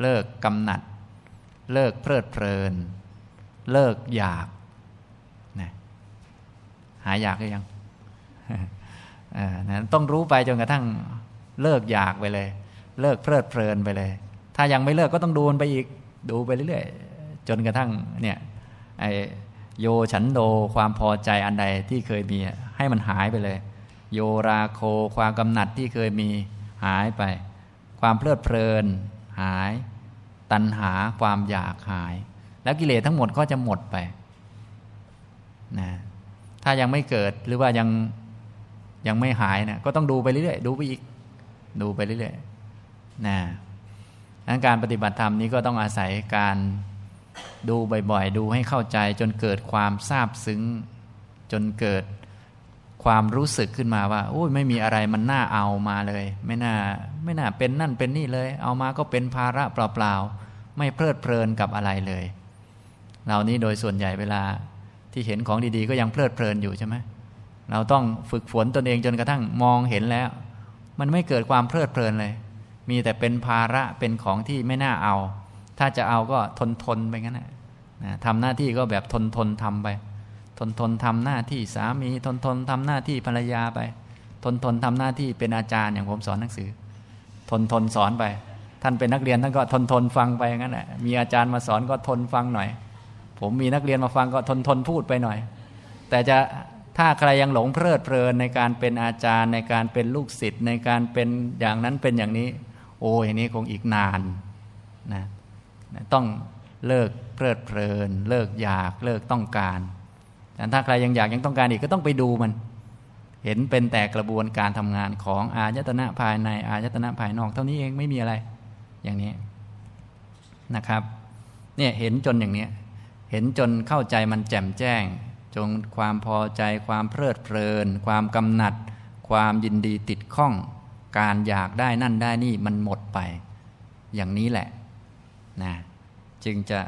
S1: เลิกกำหนัด เลิกเพลิดเพลิน เลิกอยากนะหายอยากหรือยังนะต้องรู้ไปจนกระทั่งเลิกอยากไปเลย เลิกเพลิดเพลินไปเลย ถ้ายังไม่เลิกก็ต้องดูมันไปอีกดูไปเรื่อยๆจนกระทั่งเนี่ยไอโยฉันโดความพอใจอันใดที่เคยมีให้มันหายไปเลย โยราโคความกำหนัดที่เคยมีหายไป ความเพลิดเพลิน หาย ตัณหาความอยากหาย แล้วกิเลสทั้งหมดก็จะหมดไปนะถ้ายังไม่เกิดหรือว่ายังยังไม่หายนะก็ต้องดูไปเรื่อยๆดูไปอีก ดูไปเรื่อยๆนะการปฏิบัติธรรมนี้ก็ต้องอาศัยการดูบ่อยๆ ดูให้เข้าใจจนเกิดความซาบซึ้ง จนเกิด ความรู้สึกขึ้นมาว่าโอ้ยไม่มีอะไรมันน่าเอามาเลย ไม่น่าไม่น่าเป็นนั่นเป็นนี่เลย เอามาก็เป็นภาระเปล่าๆไม่เพลิดเพลินกับอะไรเลยเหล่านี้โดยส่วนใหญ่เวลาที่เห็นของดีๆ ก็ยังเพลิดเพลินอยู่ใช่ไหมเราต้องฝึกฝนตนเองจนกระทั่งมองเห็นแล้ว มันไม่เกิดความเพลิดเพลินเลย มีแต่เป็นภาระเป็นของที่ไม่น่าเอา ถ้าจะเอาก็ทนทนไปงั้นนะทำหน้าที่ก็แบบทนทนทำไป ทนทนทำหน้าที่สามีทนทนทำหน้าที่ภรรยาไป ทนทนทำหน้าที่เป็นอาจารย์อย่างผมสอนหนังสือ ทนทนสอนไป ท่านเป็นนักเรียนท่านก็ทนทนฟังไปงั้นแหละมีอาจารย์มาสอนก็ทนฟังหน่อย ผมมีนักเรียนมาฟังก็ทนทนพูดไปหน่อย แต่จะถ้าใครยังหลงเพลิดเพลินในการเป็นอาจารย์ในการเป็นลูกศิษย์ในการเป็นอย่างนั้นเป็นอย่างนี้ โอ้ยนี้คงอีกนานนะต้องเลิกเพลิดเพลิน เลิกอยากเลิกต้องการ แต่ถ้าใครยังอยากยังต้องการอีกก็ต้องไปดูมัน เห็นเป็นแต่กระบวนการทำงานของอายตนะภายในอายตนะภายนอก เท่านี้เองไม่มีอะไรอย่างนี้นะครับเนี่ยเห็นจนอย่างนี้เห็นจนเข้าใจมันแจ่มแจ้ง จงความพอใจความเพลิดเพลิน ความกำหนัด ความยินดีติดข้อง การอยากได้นั่นได้นี่มันหมดไป อย่างนี้แหละนะจึงจะ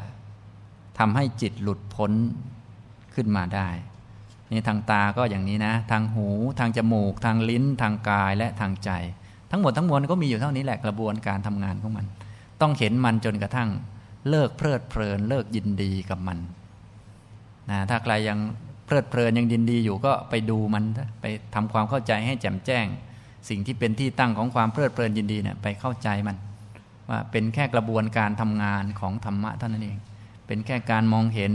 S1: ทำให้จิตหลุดพ้น ขึ้นมาได้ นี่ทางตาก็อย่างนี้นะ ทางหู ทางจมูก ทางลิ้น ทางกายและทางใจ ทั้งหมดทั้งมวลก็มีอยู่เท่านี้แหละกระบวนการทำงานของมัน ต้องเห็นมันจนกระทั่งเลิกเพลิดเพลิน เลิกยินดีกับมันนะถ้าใครยังเพลิดเพลินยังยินดีอยู่ก็ไปดูมันไปทำความเข้าใจให้แจ่มแจ้ง สิ่งที่เป็นที่ตั้งของความเพลิดเพลินยินดีเนี่ยไปเข้าใจมัน ว่าเป็นแค่กระบวนการทำงานของธรรมะเท่านั้นเอง เป็นแค่การมองเห็น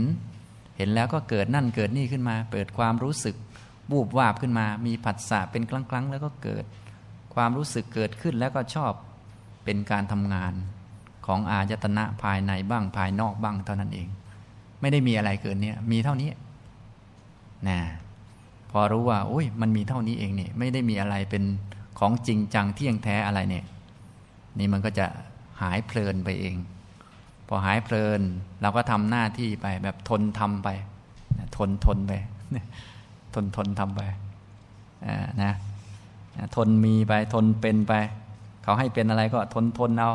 S1: เห็นแล้วก็เกิดนั่นเกิดนี่ขึ้นมาเปิดความรู้สึกบูบวาบขึ้นมา มีผัสสะเป็นครั้งๆ แล้วก็เกิด ความรู้สึกเกิดขึ้นแล้วก็ชอบเป็นการทำงานของอายตนะภายในบ้างภายนอกบ้างเท่านั้นเอง ไม่ได้มีอะไรเกินเนี่ยมีเท่านี้นะพอรู้ว่าโอ้ยมันมีเท่านี้เองเนี่ยไม่ได้มีอะไรเป็นของจริงจังเที่ยงแท้อะไรเนี่ย นี่มันก็จะหายเพลินไปเอง พอหายเพลิน เราก็ทำหน้าที่ไป แบบทนทำไป ทนทนไป ทนทนทำไปนะทนมีไปทนเป็นไป เขาให้เป็นอะไรก็ทนทนเอา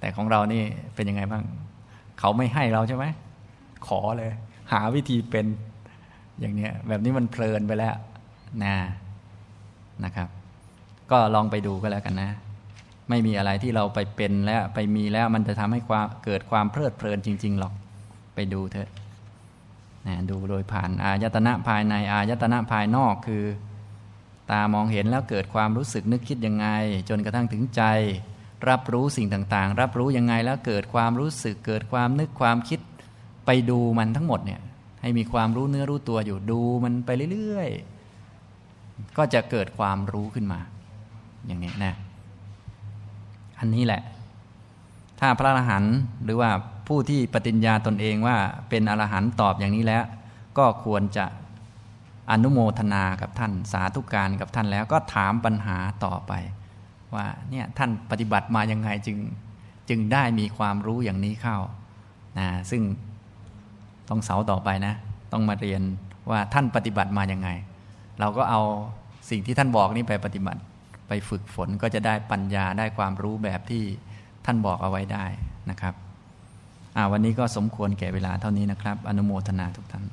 S1: แต่ของเรานี่เป็นยังไงบ้าง เขาไม่ให้เราใช่ไหม ขอเลย หาวิธีเป็นอย่างเนี้ยแบบนี้มันเพลินไปแล้วนะนะครับ ก็ลองไปดูก็แล้วกันนะ ไม่มีอะไรที่เราไปเป็นแล้วไปมีแล้วมันจะทำให้ความเกิดความเพลิดเพลินจริง ๆ หรอกไปดูเถอะนะดูโดยผ่านอายตนะภายในอายตนะภายนอกคือ ตามองเห็นแล้วเกิดความรู้สึกนึกคิดยังไง จนกระทั่งถึงใจ รับรู้สิ่งต่างๆ รับรู้ยังไงแล้วเกิดความรู้สึกเกิดความนึกความคิด ไปดูมันทั้งหมดเนี่ยให้มีความรู้เนื้อรู้ตัวอยู่ดูมันไปเรื่อยๆ ก็จะเกิดความรู้ขึ้นมา อย่างนี้นะ อันนี้แหละ ถ้าพระอรหันต์หรือว่าผู้ที่ปฏิญญาตนเองว่าเป็นอรหันต์ตอบอย่างนี้แล้ว ก็ควรจะอนุโมทนากับท่านสาธุการกับท่านแล้วก็ถามปัญหาต่อไป ว่าเนี่ยท่านปฏิบัติมายังไงจึงจึงได้มีความรู้อย่างนี้เข้านะซึ่งต้องเสาต่อไปนะ ต้องมาเรียนว่าท่านปฏิบัติมาย่างไง เราก็เอาสิ่งที่ท่านบอกนี้ไปปฏิบัติ ไปฝึกฝนก็จะได้ปัญญาได้ความรู้แบบที่ท่านบอกเอาไว้ได้นะครับวันนี้ก็สมควรแก่เวลาเท่านี้นะครับ อนุโมทนาทุกท่าน